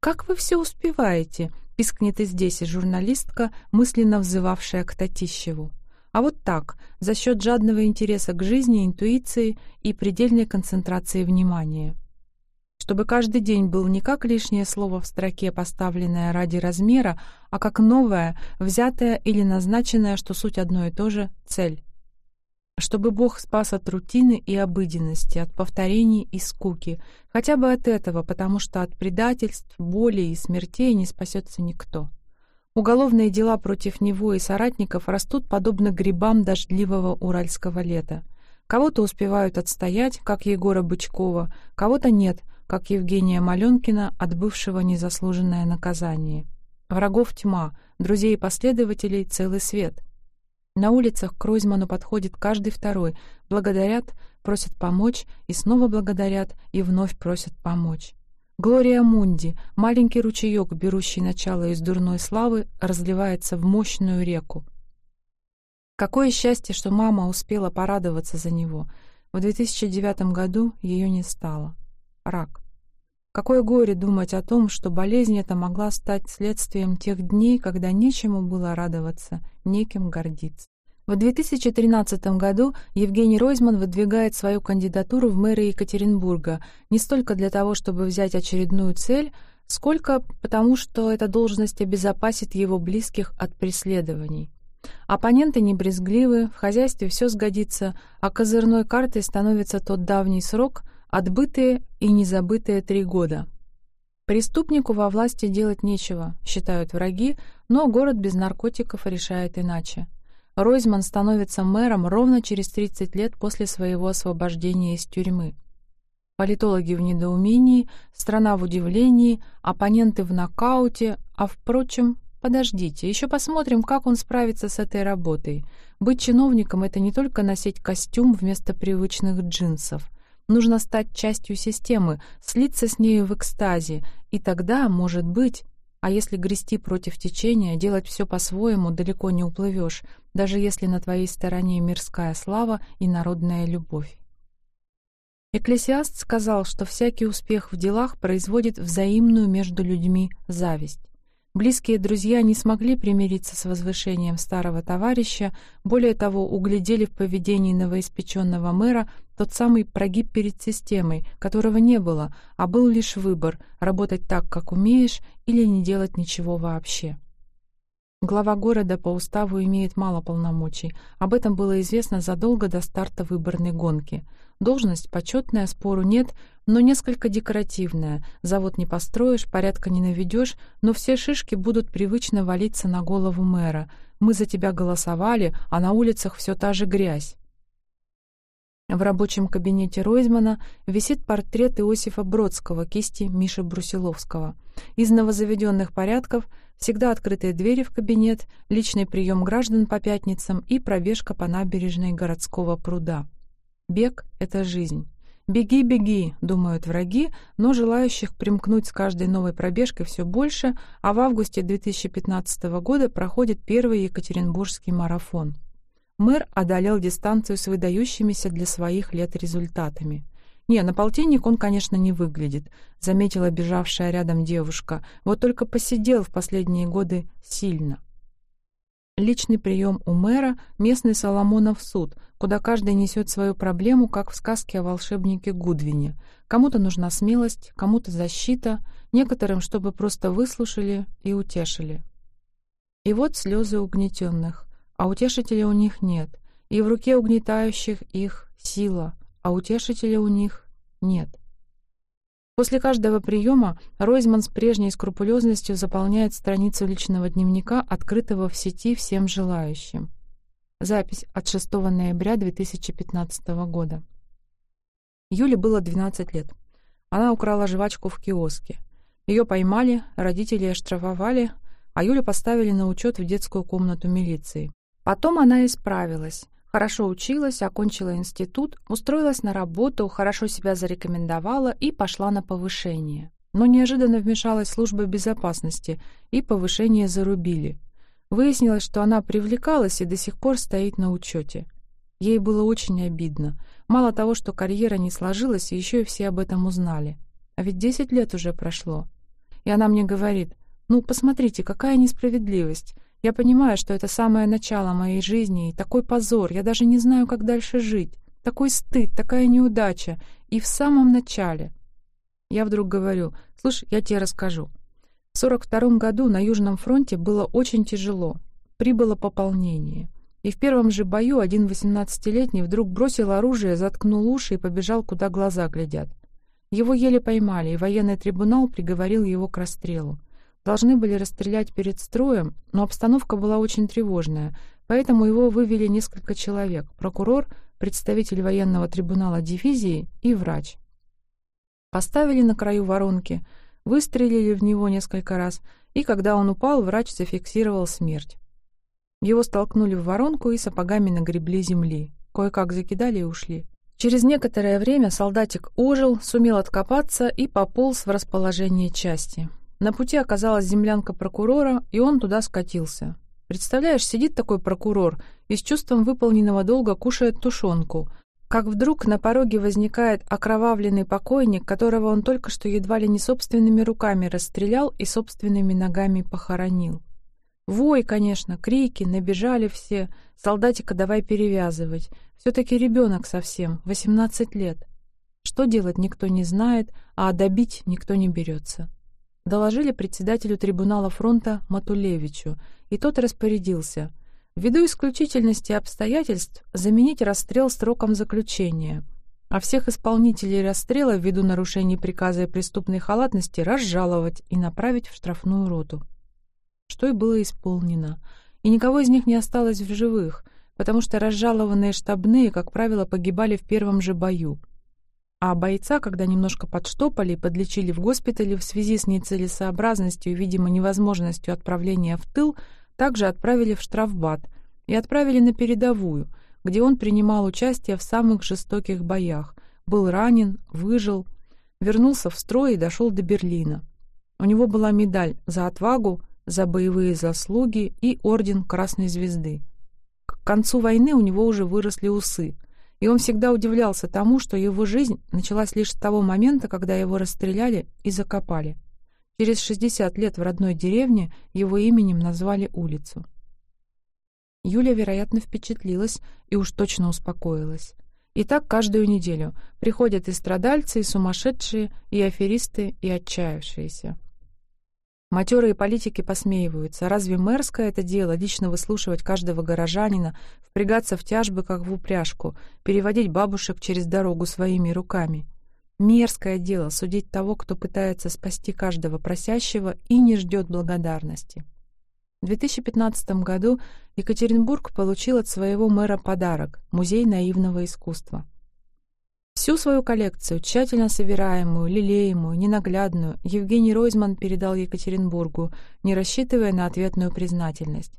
«Как вы все успеваете?» Пискнет и здесь журналистка, мысленно взывавшая к Татищеву. А вот так, за счет жадного интереса к жизни, интуиции и предельной концентрации внимания. Чтобы каждый день был не как лишнее слово в строке, поставленное ради размера, а как новое, взятое или назначенное, что суть одно и то же, цель чтобы Бог спас от рутины и обыденности, от повторений и скуки, хотя бы от этого, потому что от предательств, боли и смертей не спасется никто. Уголовные дела против него и соратников растут подобно грибам дождливого уральского лета. Кого-то успевают отстоять, как Егора Бычкова, кого-то нет, как Евгения Маленкина, отбывшего незаслуженное наказание. Врагов тьма, друзей и последователей целый свет — на улицах к Ройзману подходит каждый второй, благодарят, просят помочь, и снова благодарят, и вновь просят помочь. Глория Мунди, маленький ручеек, берущий начало из дурной славы, разливается в мощную реку. Какое счастье, что мама успела порадоваться за него. В 2009 году ее не стало. Рак. Какое горе думать о том, что болезнь эта могла стать следствием тех дней, когда нечему было радоваться, неким гордиться. В 2013 году Евгений Ройзман выдвигает свою кандидатуру в мэры Екатеринбурга не столько для того, чтобы взять очередную цель, сколько потому, что эта должность обезопасит его близких от преследований. Оппоненты не брезгливы, в хозяйстве все сгодится, а козырной картой становится тот давний срок — Отбытые и незабытые три года. Преступнику во власти делать нечего, считают враги, но город без наркотиков решает иначе. Ройзман становится мэром ровно через 30 лет после своего освобождения из тюрьмы. Политологи в недоумении, страна в удивлении, оппоненты в нокауте, а, впрочем, подождите, еще посмотрим, как он справится с этой работой. Быть чиновником — это не только носить костюм вместо привычных джинсов — Нужно стать частью системы, слиться с нею в экстазе, и тогда, может быть, а если грести против течения, делать все по-своему, далеко не уплывешь, даже если на твоей стороне мирская слава и народная любовь. Экклесиаст сказал, что всякий успех в делах производит взаимную между людьми зависть. Близкие друзья не смогли примириться с возвышением старого товарища, более того, углядели в поведении новоиспеченного мэра тот самый прогиб перед системой, которого не было, а был лишь выбор — работать так, как умеешь, или не делать ничего вообще. Глава города по уставу имеет мало полномочий. Об этом было известно задолго до старта выборной гонки. Должность почетная, спору нет, но несколько декоративная. Завод не построишь, порядка не наведешь, но все шишки будут привычно валиться на голову мэра. Мы за тебя голосовали, а на улицах все та же грязь. В рабочем кабинете Ройзмана висит портрет Иосифа Бродского кисти Миши Брусиловского. Из новозаведенных порядков — всегда открытые двери в кабинет, личный прием граждан по пятницам и пробежка по набережной городского пруда. Бег — это жизнь. «Беги, беги», — думают враги, но желающих примкнуть с каждой новой пробежкой все больше, а в августе 2015 года проходит первый Екатеринбургский марафон. Мэр одолел дистанцию с выдающимися для своих лет результатами — «Не, на полтинник он, конечно, не выглядит», — заметила бежавшая рядом девушка. «Вот только посидел в последние годы сильно». Личный прием у мэра — местный Соломонов суд, куда каждый несет свою проблему, как в сказке о волшебнике Гудвине. Кому-то нужна смелость, кому-то защита, некоторым, чтобы просто выслушали и утешили. И вот слезы угнетенных, а утешителя у них нет, и в руке угнетающих их сила, а утешителя у них нет. После каждого приема Ройзман с прежней скрупулезностью заполняет страницу личного дневника, открытого в сети всем желающим. Запись от 6 ноября 2015 года. Юле было 12 лет. Она украла жвачку в киоске. Ее поймали, родители оштрафовали, а Юлю поставили на учет в детскую комнату милиции. Потом она исправилась. Хорошо училась, окончила институт, устроилась на работу, хорошо себя зарекомендовала и пошла на повышение. Но неожиданно вмешалась служба безопасности, и повышение зарубили. Выяснилось, что она привлекалась и до сих пор стоит на учете. Ей было очень обидно. Мало того, что карьера не сложилась, еще и все об этом узнали. А ведь десять лет уже прошло. И она мне говорит, «Ну, посмотрите, какая несправедливость. Я понимаю, что это самое начало моей жизни, и такой позор, я даже не знаю, как дальше жить. Такой стыд, такая неудача. И в самом начале. Я вдруг говорю, слушай, я тебе расскажу. В 42 году на Южном фронте было очень тяжело. Прибыло пополнение. И в первом же бою один 18-летний вдруг бросил оружие, заткнул уши и побежал, куда глаза глядят. Его еле поймали, и военный трибунал приговорил его к расстрелу. Должны были расстрелять перед строем, но обстановка была очень тревожная, поэтому его вывели несколько человек — прокурор, представитель военного трибунала дивизии и врач. Поставили на краю воронки, выстрелили в него несколько раз, и когда он упал, врач зафиксировал смерть. Его столкнули в воронку и сапогами нагребли земли. Кое-как закидали и ушли. Через некоторое время солдатик ожил, сумел откопаться и пополз в расположение части. На пути оказалась землянка прокурора, и он туда скатился. Представляешь, сидит такой прокурор и с чувством выполненного долга кушает тушенку, как вдруг на пороге возникает окровавленный покойник, которого он только что едва ли не собственными руками расстрелял и собственными ногами похоронил. Вой, конечно, крики, набежали все. Солдатика давай перевязывать. Все-таки ребенок совсем, 18 лет. Что делать никто не знает, а добить никто не берется доложили председателю трибунала фронта Матулевичу, и тот распорядился ввиду исключительности обстоятельств заменить расстрел сроком заключения, а всех исполнителей расстрела ввиду нарушений приказа и преступной халатности разжаловать и направить в штрафную роту. Что и было исполнено. И никого из них не осталось в живых, потому что разжалованные штабные, как правило, погибали в первом же бою. А бойца, когда немножко подштопали и подлечили в госпитале в связи с нецелесообразностью и, видимо, невозможностью отправления в тыл, также отправили в штрафбат и отправили на передовую, где он принимал участие в самых жестоких боях, был ранен, выжил, вернулся в строй и дошел до Берлина. У него была медаль за отвагу, за боевые заслуги и орден Красной Звезды. К концу войны у него уже выросли усы — и он всегда удивлялся тому, что его жизнь началась лишь с того момента, когда его расстреляли и закопали. Через 60 лет в родной деревне его именем назвали улицу. Юля, вероятно, впечатлилась и уж точно успокоилась. И так каждую неделю приходят и страдальцы, и сумасшедшие, и аферисты, и отчаявшиеся. Матерые политики посмеиваются. Разве мэрское это дело лично выслушивать каждого горожанина, впрягаться в тяжбы, как в упряжку, переводить бабушек через дорогу своими руками? Мерзкое дело судить того, кто пытается спасти каждого просящего и не ждет благодарности. В 2015 году Екатеринбург получил от своего мэра подарок – Музей наивного искусства. Всю свою коллекцию, тщательно собираемую, лелеемую, ненаглядную, Евгений Ройзман передал Екатеринбургу, не рассчитывая на ответную признательность.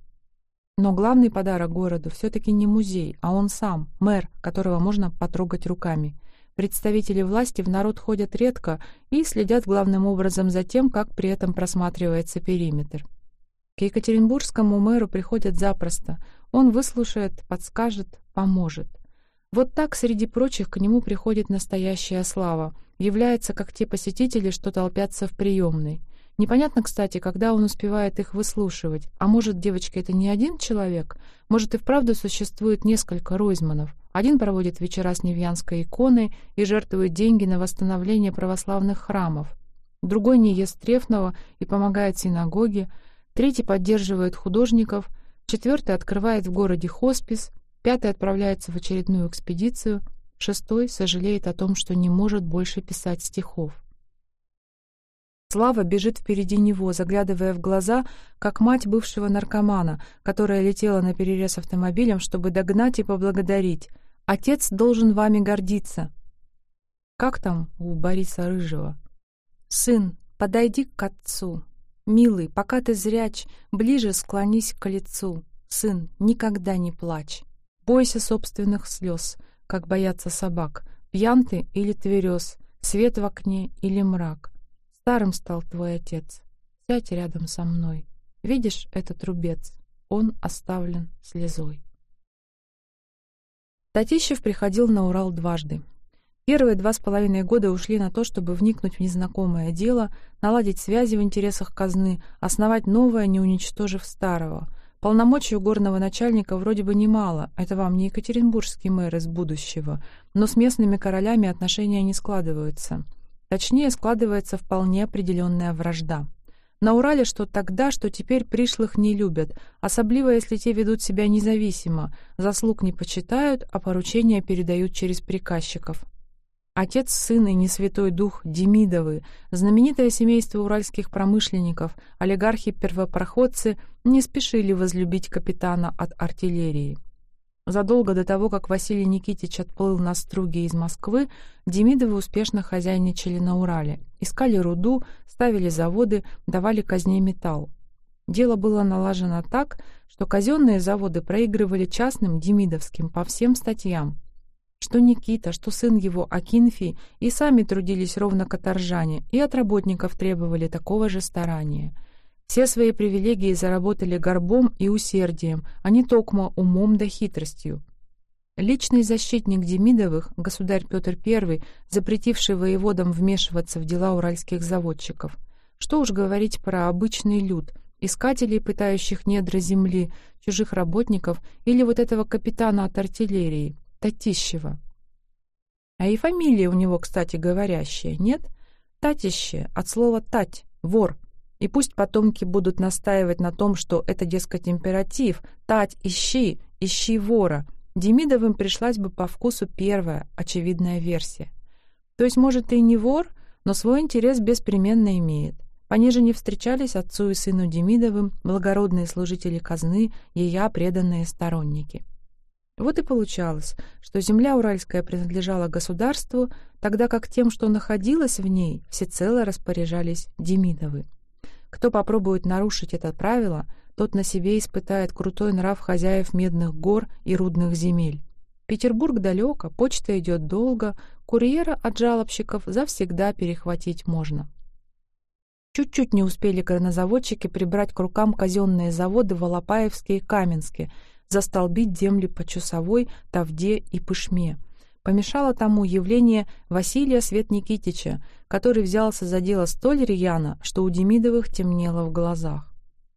Но главный подарок городу все-таки не музей, а он сам, мэр, которого можно потрогать руками – Представители власти в народ ходят редко и следят главным образом за тем, как при этом просматривается периметр. К екатеринбургскому мэру приходят запросто. Он выслушает, подскажет, поможет. Вот так среди прочих к нему приходит настоящая слава, является как те посетители, что толпятся в приемной. Непонятно, кстати, когда он успевает их выслушивать. А может, девочка, это не один человек? Может, и вправду существует несколько Ройзманов? Один проводит вечера с Невьянской иконой и жертвует деньги на восстановление православных храмов. Другой не ест трефного и помогает синагоге. Третий поддерживает художников. Четвертый открывает в городе хоспис. Пятый отправляется в очередную экспедицию. Шестой сожалеет о том, что не может больше писать стихов. Слава бежит впереди него, заглядывая в глаза, как мать бывшего наркомана, которая летела на перерез автомобилем, чтобы догнать и поблагодарить. «Отец должен вами гордиться». Как там у Бориса Рыжего? «Сын, подойди к отцу. Милый, пока ты зряч, ближе склонись к лицу. Сын, никогда не плачь. Бойся собственных слез, как боятся собак. Пьян ты или тверез, свет в окне или мрак». Старым стал твой отец. Сядь рядом со мной. Видишь этот рубец? Он оставлен слезой. Татищев приходил на Урал дважды. Первые два с половиной года ушли на то, чтобы вникнуть в незнакомое дело, наладить связи в интересах казны, основать новое, не уничтожив старого. Полномочий у горного начальника вроде бы немало, это вам не екатеринбургский мэр из будущего, но с местными королями отношения не складываются. Точнее, складывается вполне определенная вражда. На Урале что тогда, что теперь пришлых не любят, особливо если те ведут себя независимо, заслуг не почитают, а поручения передают через приказчиков. Отец, сын и несвятой дух Демидовы, знаменитое семейство уральских промышленников, олигархи-первопроходцы не спешили возлюбить капитана от артиллерии. Задолго до того, как Василий Никитич отплыл на струге из Москвы, Демидовы успешно хозяйничали на Урале. Искали руду, ставили заводы, давали казне металл. Дело было налажено так, что казенные заводы проигрывали частным демидовским по всем статьям. Что Никита, что сын его Акинфий и сами трудились ровно каторжане, и от работников требовали такого же старания – все свои привилегии заработали горбом и усердием, а не токмо умом да хитростью. Личный защитник Демидовых, государь Петр I, запретивший воеводам вмешиваться в дела уральских заводчиков. Что уж говорить про обычный люд, искателей, пытающих недра земли, чужих работников или вот этого капитана от артиллерии, Татищева. А и фамилия у него, кстати, говорящая, нет? Татище, от слова «тать», вор — и пусть потомки будут настаивать на том, что это, дескать, императив, тать, ищи, ищи вора. Демидовым пришлась бы по вкусу первая, очевидная версия. То есть, может, и не вор, но свой интерес беспременно имеет. Пониже не встречались отцу и сыну Демидовым благородные служители казны и я преданные сторонники. Вот и получалось, что земля уральская принадлежала государству, тогда как тем, что находилось в ней, всецело распоряжались Демидовы. Кто попробует нарушить это правило, тот на себе испытает крутой нрав хозяев медных гор и рудных земель. Петербург далеко, почта идет долго, курьера от жалобщиков завсегда перехватить можно. Чуть-чуть не успели горнозаводчики прибрать к рукам казенные заводы в Алапаевске и Каменске, застолбить земли по Чусовой, Тавде и Пышме. Помешало тому явление Василия Свет Никитича, который взялся за дело столь рьяно, что у Демидовых темнело в глазах.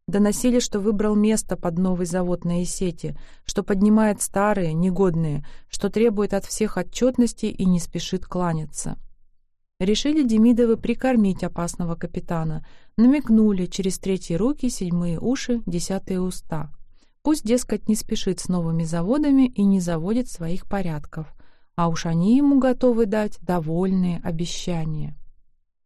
Доносили, что выбрал место под новый завод на Исете, что поднимает старые, негодные, что требует от всех отчетности и не спешит кланяться. Решили Демидовы прикормить опасного капитана, намекнули через третьи руки, седьмые уши, десятые уста. Пусть, дескать, не спешит с новыми заводами и не заводит своих порядков, а уж они ему готовы дать довольные обещания.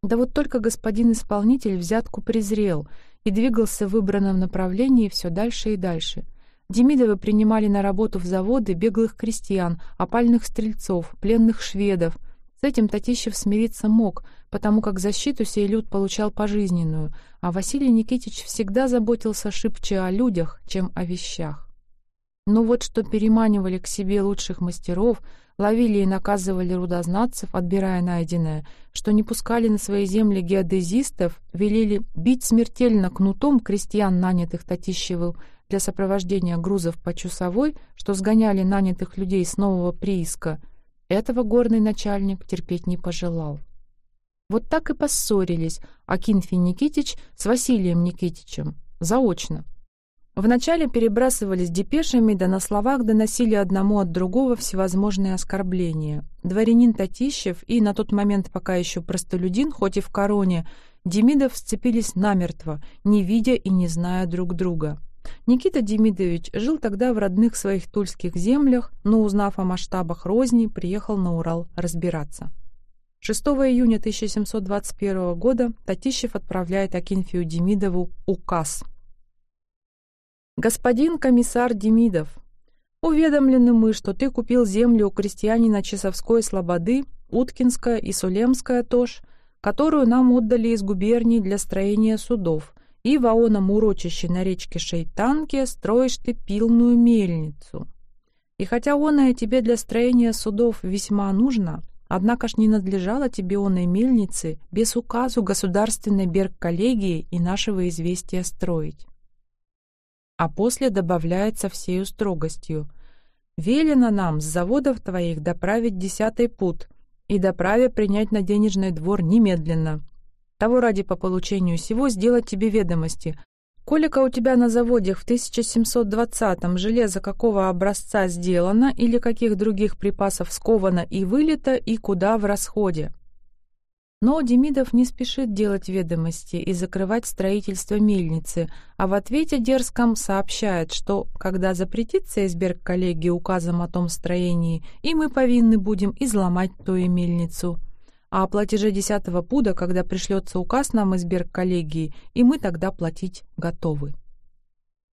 Да вот только господин исполнитель взятку презрел и двигался в выбранном направлении все дальше и дальше. Демидовы принимали на работу в заводы беглых крестьян, опальных стрельцов, пленных шведов, с этим Татищев смириться мог, потому как защиту сей люд получал пожизненную, а Василий Никитич всегда заботился шибче о людях, чем о вещах. Но вот что переманивали к себе лучших мастеров, ловили и наказывали рудознатцев, отбирая найденное, что не пускали на свои земли геодезистов, велели бить смертельно кнутом крестьян, нанятых Татищевым для сопровождения грузов по Чусовой, что сгоняли нанятых людей с нового прииска — этого горный начальник терпеть не пожелал. Вот так и поссорились Акинфий Никитич с Василием Никитичем. Заочно. Вначале перебрасывались депешами, да на словах доносили одному от другого всевозможные оскорбления. Дворянин Татищев и, на тот момент пока еще простолюдин, хоть и в короне, Демидов сцепились намертво, не видя и не зная друг друга. Никита Демидович жил тогда в родных своих тульских землях, но, узнав о масштабах розни, приехал на Урал разбираться. 6 июня 1721 года Татищев отправляет Акинфию Демидову указ. «Господин комиссар Демидов, уведомлены мы, что ты купил землю у крестьянина Часовской Слободы, Уткинская и Сулемская тоже, которую нам отдали из губернии для строения судов, и в аоном урочище на речке Шейтанке строишь ты пилную мельницу. И хотя оная тебе для строения судов весьма нужна, однако ж не надлежало тебе оной мельницы без указу государственной берг-коллегии и нашего известия строить. А после добавляется всею строгостью. Велено нам с заводов твоих доправить десятый пут и доправе принять на денежный двор немедленно, того ради по получению сего сделать тебе ведомости. Колика у тебя на заводе в 1720-м железо какого образца сделано или каких других припасов сковано и вылито, и куда в расходе. Но Демидов не спешит делать ведомости и закрывать строительство мельницы, а в ответе дерзком сообщает, что, когда запретится изберг коллегии указом о том строении, и мы повинны будем изломать ту и мельницу а о платеже десятого пуда, когда пришлется указ нам из коллегии, и мы тогда платить готовы.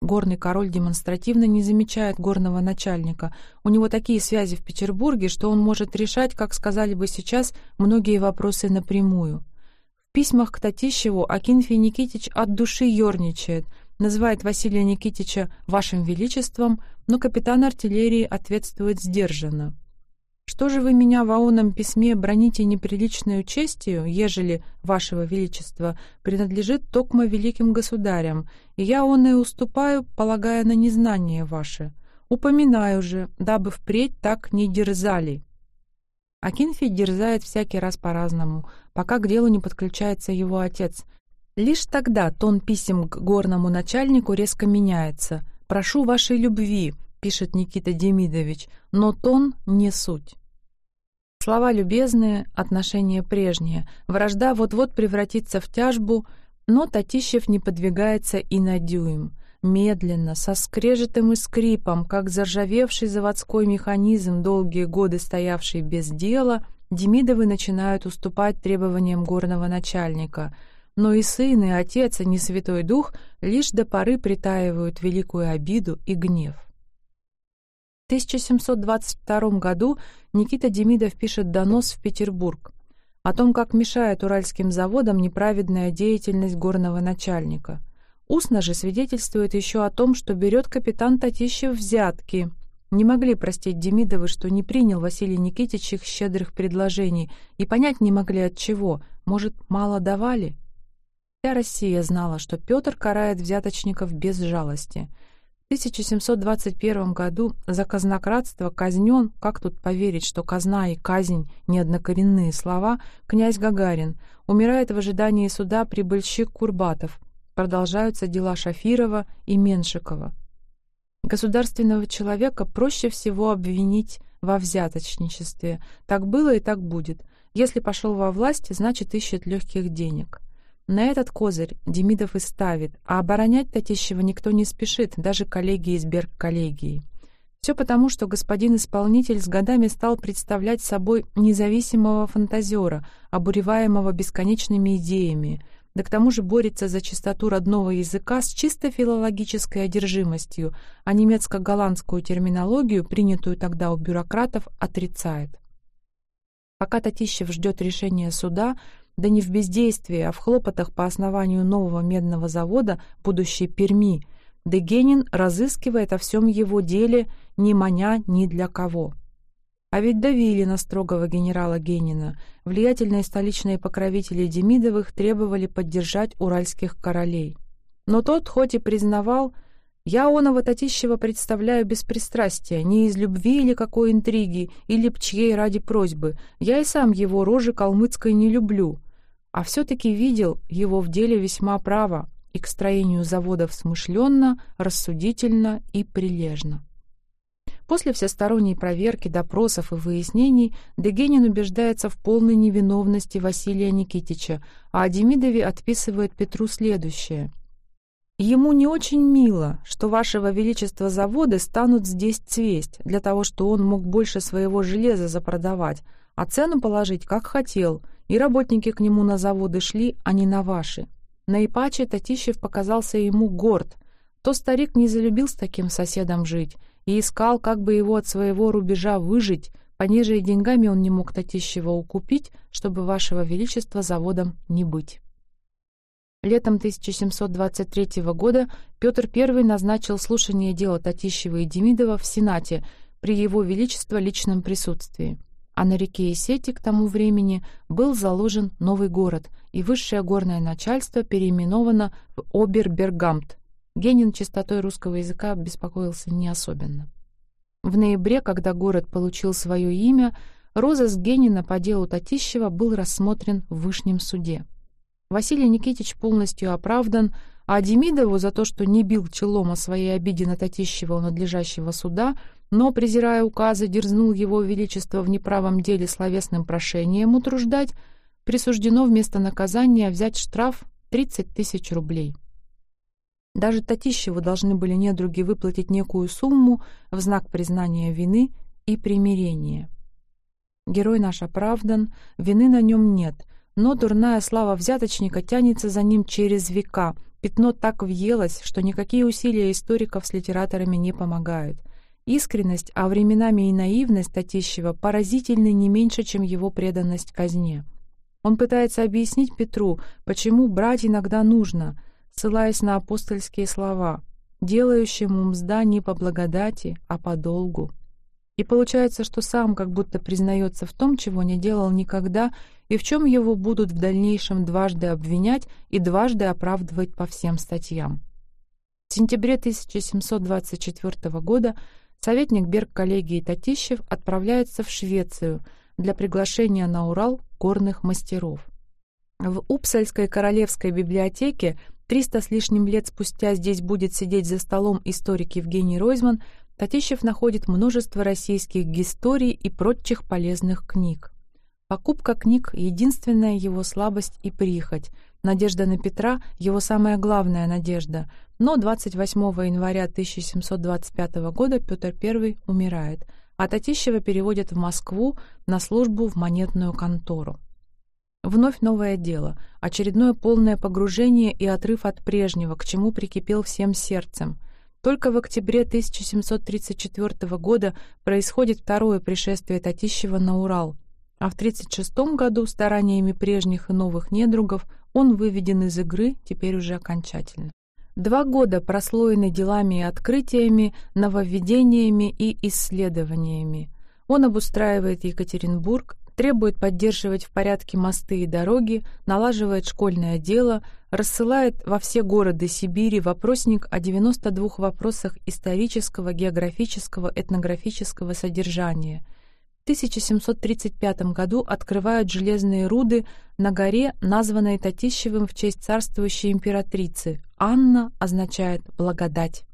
Горный король демонстративно не замечает горного начальника. У него такие связи в Петербурге, что он может решать, как сказали бы сейчас, многие вопросы напрямую. В письмах к Татищеву Акинфий Никитич от души ерничает, называет Василия Никитича «Вашим Величеством», но капитан артиллерии ответствует сдержанно. Что же вы меня в аоном письме броните неприличную честью, ежели, вашего величества, принадлежит токмо великим государям, и я он и уступаю, полагая на незнание ваше? Упоминаю же, дабы впредь так не дерзали». Акинфий дерзает всякий раз по-разному, пока к делу не подключается его отец. Лишь тогда тон писем к горному начальнику резко меняется. «Прошу вашей любви», пишет Никита Демидович, но тон не суть. Слова любезные, отношения прежние, вражда вот-вот превратится в тяжбу, но Татищев не подвигается и на дюйм. Медленно, со скрежетом и скрипом, как заржавевший заводской механизм, долгие годы стоявший без дела, Демидовы начинают уступать требованиям горного начальника. Но и сын, и отец, и не святой дух лишь до поры притаивают великую обиду и гнев. 1722 году Никита Демидов пишет донос в Петербург о том, как мешает уральским заводам неправедная деятельность горного начальника. Устно же свидетельствует еще о том, что берет капитан Татищев взятки. Не могли простить Демидовы, что не принял Василий Никитич их щедрых предложений, и понять не могли от чего, может, мало давали? Вся Россия знала, что Петр карает взяточников без жалости — 1721 году за казнократство казнен, как тут поверить, что казна и казнь — не однокоренные слова, князь Гагарин, умирает в ожидании суда прибыльщик Курбатов, продолжаются дела Шафирова и Меншикова. Государственного человека проще всего обвинить во взяточничестве. Так было и так будет. Если пошел во власть, значит ищет легких денег. На этот козырь Демидов и ставит, а оборонять Татищева никто не спешит, даже коллеги из Берг-коллегии. Все потому, что господин исполнитель с годами стал представлять собой независимого фантазера, обуреваемого бесконечными идеями, да к тому же борется за чистоту родного языка с чисто филологической одержимостью, а немецко-голландскую терминологию, принятую тогда у бюрократов, отрицает. Пока Татищев ждет решения суда, да не в бездействии, а в хлопотах по основанию нового медного завода будущей Перми, Дегенин разыскивает о всем его деле ни маня ни для кого. А ведь давили на строгого генерала Генина. Влиятельные столичные покровители Демидовых требовали поддержать уральских королей. Но тот, хоть и признавал, «Я оного Татищева представляю без пристрастия, не из любви или какой интриги, или чьей ради просьбы. Я и сам его рожи калмыцкой не люблю, а все-таки видел его в деле весьма право и к строению заводов смышленно, рассудительно и прилежно». После всесторонней проверки, допросов и выяснений Дегенин убеждается в полной невиновности Василия Никитича, а о Демидове отписывает Петру следующее. «Ему не очень мило, что вашего величества заводы станут здесь цвесть, для того, что он мог больше своего железа запродавать, а цену положить, как хотел, и работники к нему на заводы шли, а не на ваши». Наипаче Татищев показался ему горд. То старик не залюбил с таким соседом жить — и искал, как бы его от своего рубежа выжить, понеже и деньгами он не мог Татищева укупить, чтобы вашего величества заводом не быть. Летом 1723 года Петр I назначил слушание дела Татищева и Демидова в Сенате при его величество личном присутствии. А на реке Исети к тому времени был заложен новый город, и высшее горное начальство переименовано в Обербергамт, Генин чистотой русского языка беспокоился не особенно. В ноябре, когда город получил свое имя, розыск Генина по делу Татищева был рассмотрен в Вышнем суде. Василий Никитич полностью оправдан, а Демидову за то, что не бил челом о своей обиде на Татищева у надлежащего суда, но, презирая указы, дерзнул его величество в неправом деле словесным прошением утруждать, присуждено вместо наказания взять штраф 30 тысяч рублей. Даже Татищеву должны были недруги выплатить некую сумму в знак признания вины и примирения. Герой наш оправдан, вины на нем нет, но дурная слава взяточника тянется за ним через века. Пятно так въелось, что никакие усилия историков с литераторами не помогают. Искренность, а временами и наивность Татищева поразительны не меньше, чем его преданность казне. Он пытается объяснить Петру, почему брать иногда нужно — ссылаясь на апостольские слова «делающему мзда не по благодати, а по долгу». И получается, что сам как будто признается в том, чего не делал никогда, и в чем его будут в дальнейшем дважды обвинять и дважды оправдывать по всем статьям. В сентябре 1724 года советник Берг-коллегии Татищев отправляется в Швецию для приглашения на Урал горных мастеров. В Упсальской королевской библиотеке Триста с лишним лет спустя здесь будет сидеть за столом историк Евгений Ройзман, Татищев находит множество российских историй и прочих полезных книг. Покупка книг — единственная его слабость и прихоть. Надежда на Петра — его самая главная надежда. Но 28 января 1725 года Петр I умирает, а Татищева переводят в Москву на службу в монетную контору. Вновь новое дело, очередное полное погружение и отрыв от прежнего, к чему прикипел всем сердцем. Только в октябре 1734 года происходит второе пришествие Татищева на Урал, а в 1936 году стараниями прежних и новых недругов он выведен из игры теперь уже окончательно. Два года прослоены делами и открытиями, нововведениями и исследованиями. Он обустраивает Екатеринбург, требует поддерживать в порядке мосты и дороги, налаживает школьное дело, рассылает во все города Сибири вопросник о 92 вопросах исторического, географического, этнографического содержания. В 1735 году открывают железные руды на горе, названной Татищевым в честь царствующей императрицы. Анна означает «благодать».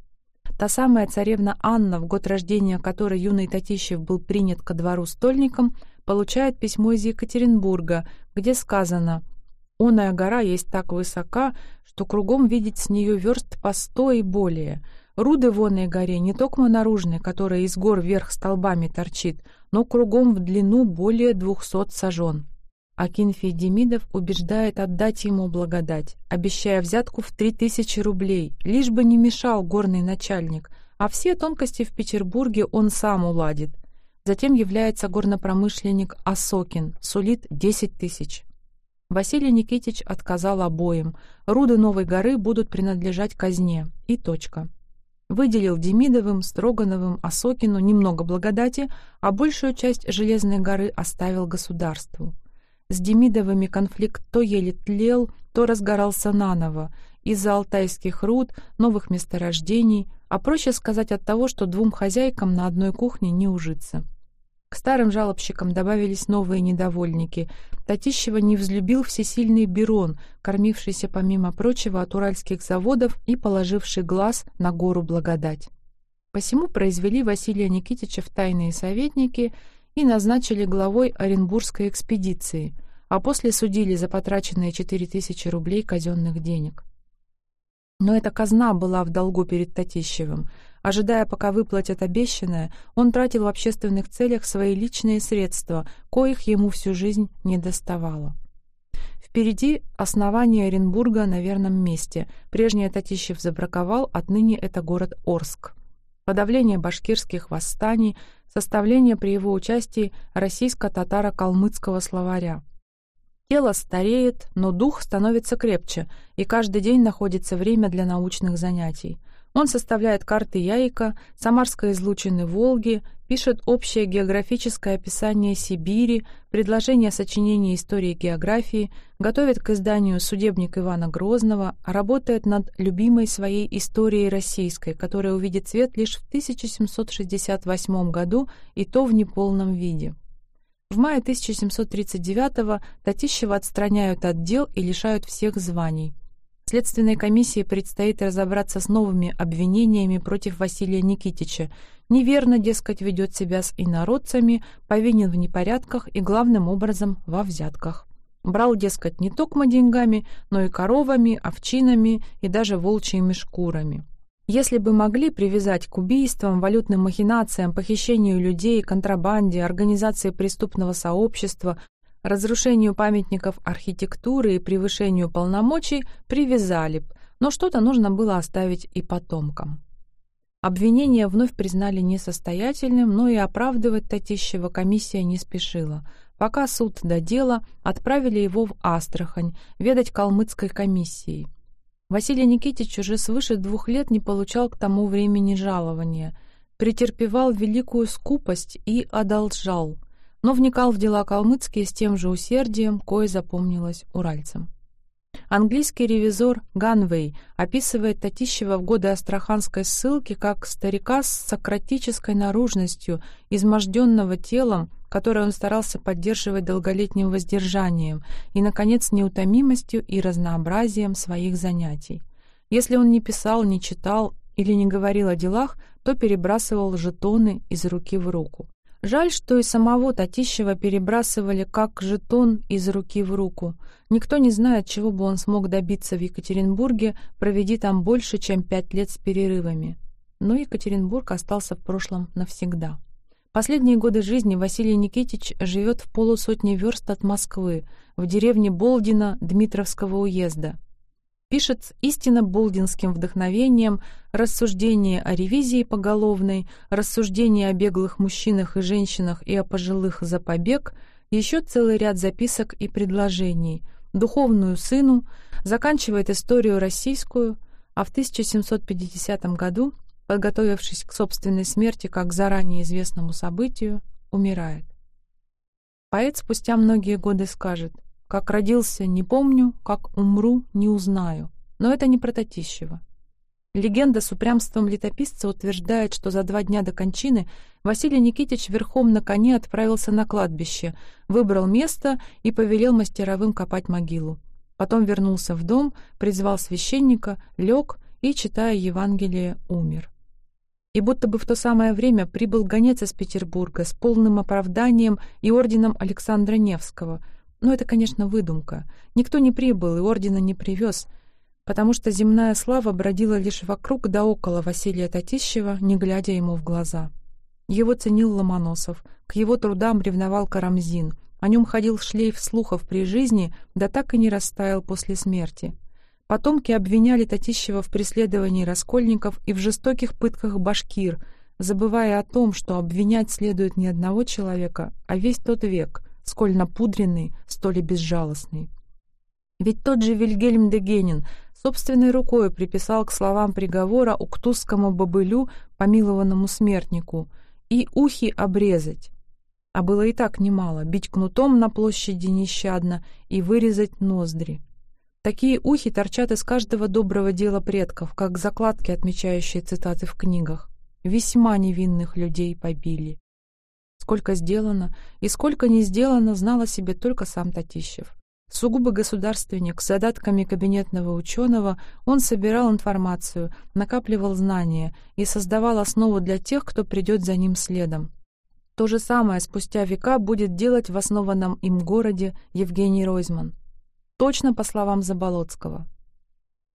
Та самая царевна Анна, в год рождения которой юный Татищев был принят ко двору стольником, получает письмо из Екатеринбурга, где сказано «Оная гора есть так высока, что кругом видеть с нее верст по сто и более. Руды в оной горе не только наружные, которая из гор вверх столбами торчит, но кругом в длину более двухсот сажен». Акинфий Демидов убеждает отдать ему благодать, обещая взятку в три тысячи рублей, лишь бы не мешал горный начальник, а все тонкости в Петербурге он сам уладит. Затем является горнопромышленник Осокин, сулит десять тысяч. Василий Никитич отказал обоим. Руды Новой горы будут принадлежать казне. И точка. Выделил Демидовым, Строгановым, Осокину немного благодати, а большую часть Железной горы оставил государству. С Демидовыми конфликт то еле тлел, то разгорался наново, из-за алтайских руд, новых месторождений, а проще сказать от того, что двум хозяйкам на одной кухне не ужиться. К старым жалобщикам добавились новые недовольники. Татищева не взлюбил всесильный Берон, кормившийся, помимо прочего, от уральских заводов и положивший глаз на гору Благодать. Посему произвели Василия Никитича в тайные советники — и назначили главой Оренбургской экспедиции, а после судили за потраченные 4000 рублей казенных денег. Но эта казна была в долгу перед Татищевым. Ожидая, пока выплатят обещанное, он тратил в общественных целях свои личные средства, коих ему всю жизнь не доставало. Впереди основание Оренбурга на верном месте. Прежний Татищев забраковал, отныне это город Орск. Подавление башкирских восстаний, составление при его участии российско-татаро-калмыцкого словаря. Тело стареет, но дух становится крепче, и каждый день находится время для научных занятий. Он составляет карты Яика, Самарской излучины Волги, пишет общее географическое описание Сибири, предложение сочинения истории географии, готовит к изданию «Судебник Ивана Грозного», работает над любимой своей историей российской, которая увидит свет лишь в 1768 году, и то в неполном виде. В мае 1739-го Татищева отстраняют от дел и лишают всех званий. Следственной комиссии предстоит разобраться с новыми обвинениями против Василия Никитича. Неверно, дескать, ведет себя с инородцами, повинен в непорядках и, главным образом, во взятках. Брал, дескать, не только деньгами, но и коровами, овчинами и даже волчьими шкурами. Если бы могли привязать к убийствам, валютным махинациям, похищению людей, контрабанде, организации преступного сообщества, разрушению памятников архитектуры и превышению полномочий привязали но что-то нужно было оставить и потомкам. Обвинение вновь признали несостоятельным, но и оправдывать Татищева комиссия не спешила. Пока суд до дела, отправили его в Астрахань, ведать калмыцкой комиссией. Василий Никитич уже свыше двух лет не получал к тому времени жалования, претерпевал великую скупость и одолжал – но вникал в дела калмыцкие с тем же усердием, кое запомнилось уральцам. Английский ревизор Ганвей описывает Татищева в годы астраханской ссылки как старика с сократической наружностью, изможденного телом, которое он старался поддерживать долголетним воздержанием и, наконец, неутомимостью и разнообразием своих занятий. Если он не писал, не читал или не говорил о делах, то перебрасывал жетоны из руки в руку. Жаль, что и самого Татищева перебрасывали как жетон из руки в руку. Никто не знает, чего бы он смог добиться в Екатеринбурге, проведи там больше, чем пять лет с перерывами. Но Екатеринбург остался в прошлом навсегда. Последние годы жизни Василий Никитич живет в полусотне верст от Москвы, в деревне Болдина Дмитровского уезда пишет с истинно болдинским вдохновением рассуждения о ревизии поголовной, рассуждения о беглых мужчинах и женщинах и о пожилых за побег, еще целый ряд записок и предложений, духовную сыну, заканчивает историю российскую, а в 1750 году, подготовившись к собственной смерти как заранее известному событию, умирает. Поэт спустя многие годы скажет «Как родился, не помню, как умру, не узнаю». Но это не про Татищева. Легенда с упрямством летописца утверждает, что за два дня до кончины Василий Никитич верхом на коне отправился на кладбище, выбрал место и повелел мастеровым копать могилу. Потом вернулся в дом, призвал священника, лег и, читая Евангелие, умер. И будто бы в то самое время прибыл гонец из Петербурга с полным оправданием и орденом Александра Невского. Но это, конечно, выдумка. Никто не прибыл и ордена не привез — потому что земная слава бродила лишь вокруг да около Василия Татищева, не глядя ему в глаза. Его ценил Ломоносов, к его трудам ревновал Карамзин, о нем ходил шлейф слухов при жизни, да так и не растаял после смерти. Потомки обвиняли Татищева в преследовании раскольников и в жестоких пытках башкир, забывая о том, что обвинять следует не одного человека, а весь тот век, сколь напудренный, столь и безжалостный. Ведь тот же Вильгельм де Генин собственной рукой приписал к словам приговора уктузскому бобылю, помилованному смертнику, и ухи обрезать. А было и так немало — бить кнутом на площади нещадно и вырезать ноздри. Такие ухи торчат из каждого доброго дела предков, как закладки, отмечающие цитаты в книгах. Весьма невинных людей побили. Сколько сделано и сколько не сделано, знал себе только сам Татищев. Сугубо государственник, с задатками кабинетного ученого, он собирал информацию, накапливал знания и создавал основу для тех, кто придет за ним следом. То же самое спустя века будет делать в основанном им городе Евгений Ройзман. Точно по словам Заболоцкого.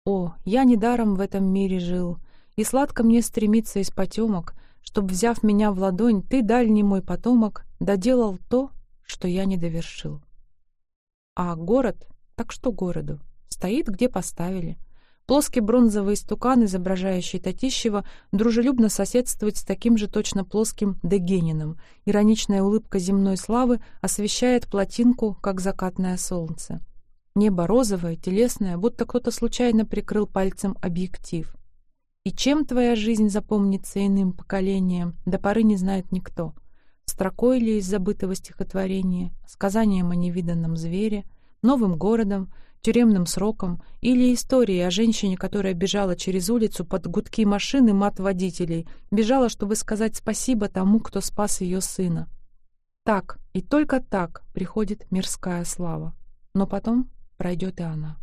«О, я недаром в этом мире жил, и сладко мне стремиться из потемок, чтоб, взяв меня в ладонь, ты, дальний мой потомок, доделал то, что я не довершил». А город? Так что городу? Стоит, где поставили. Плоский бронзовый стукан, изображающий Татищева, дружелюбно соседствует с таким же точно плоским Дегениным. Ироничная улыбка земной славы освещает плотинку, как закатное солнце. Небо розовое, телесное, будто кто-то случайно прикрыл пальцем объектив. И чем твоя жизнь запомнится иным поколением, до поры не знает никто — строкой ли из забытого стихотворения, сказанием о невиданном звере, новым городом, тюремным сроком или историей о женщине, которая бежала через улицу под гудки машины мат водителей, бежала, чтобы сказать спасибо тому, кто спас ее сына. Так и только так приходит мирская слава. Но потом пройдет и она.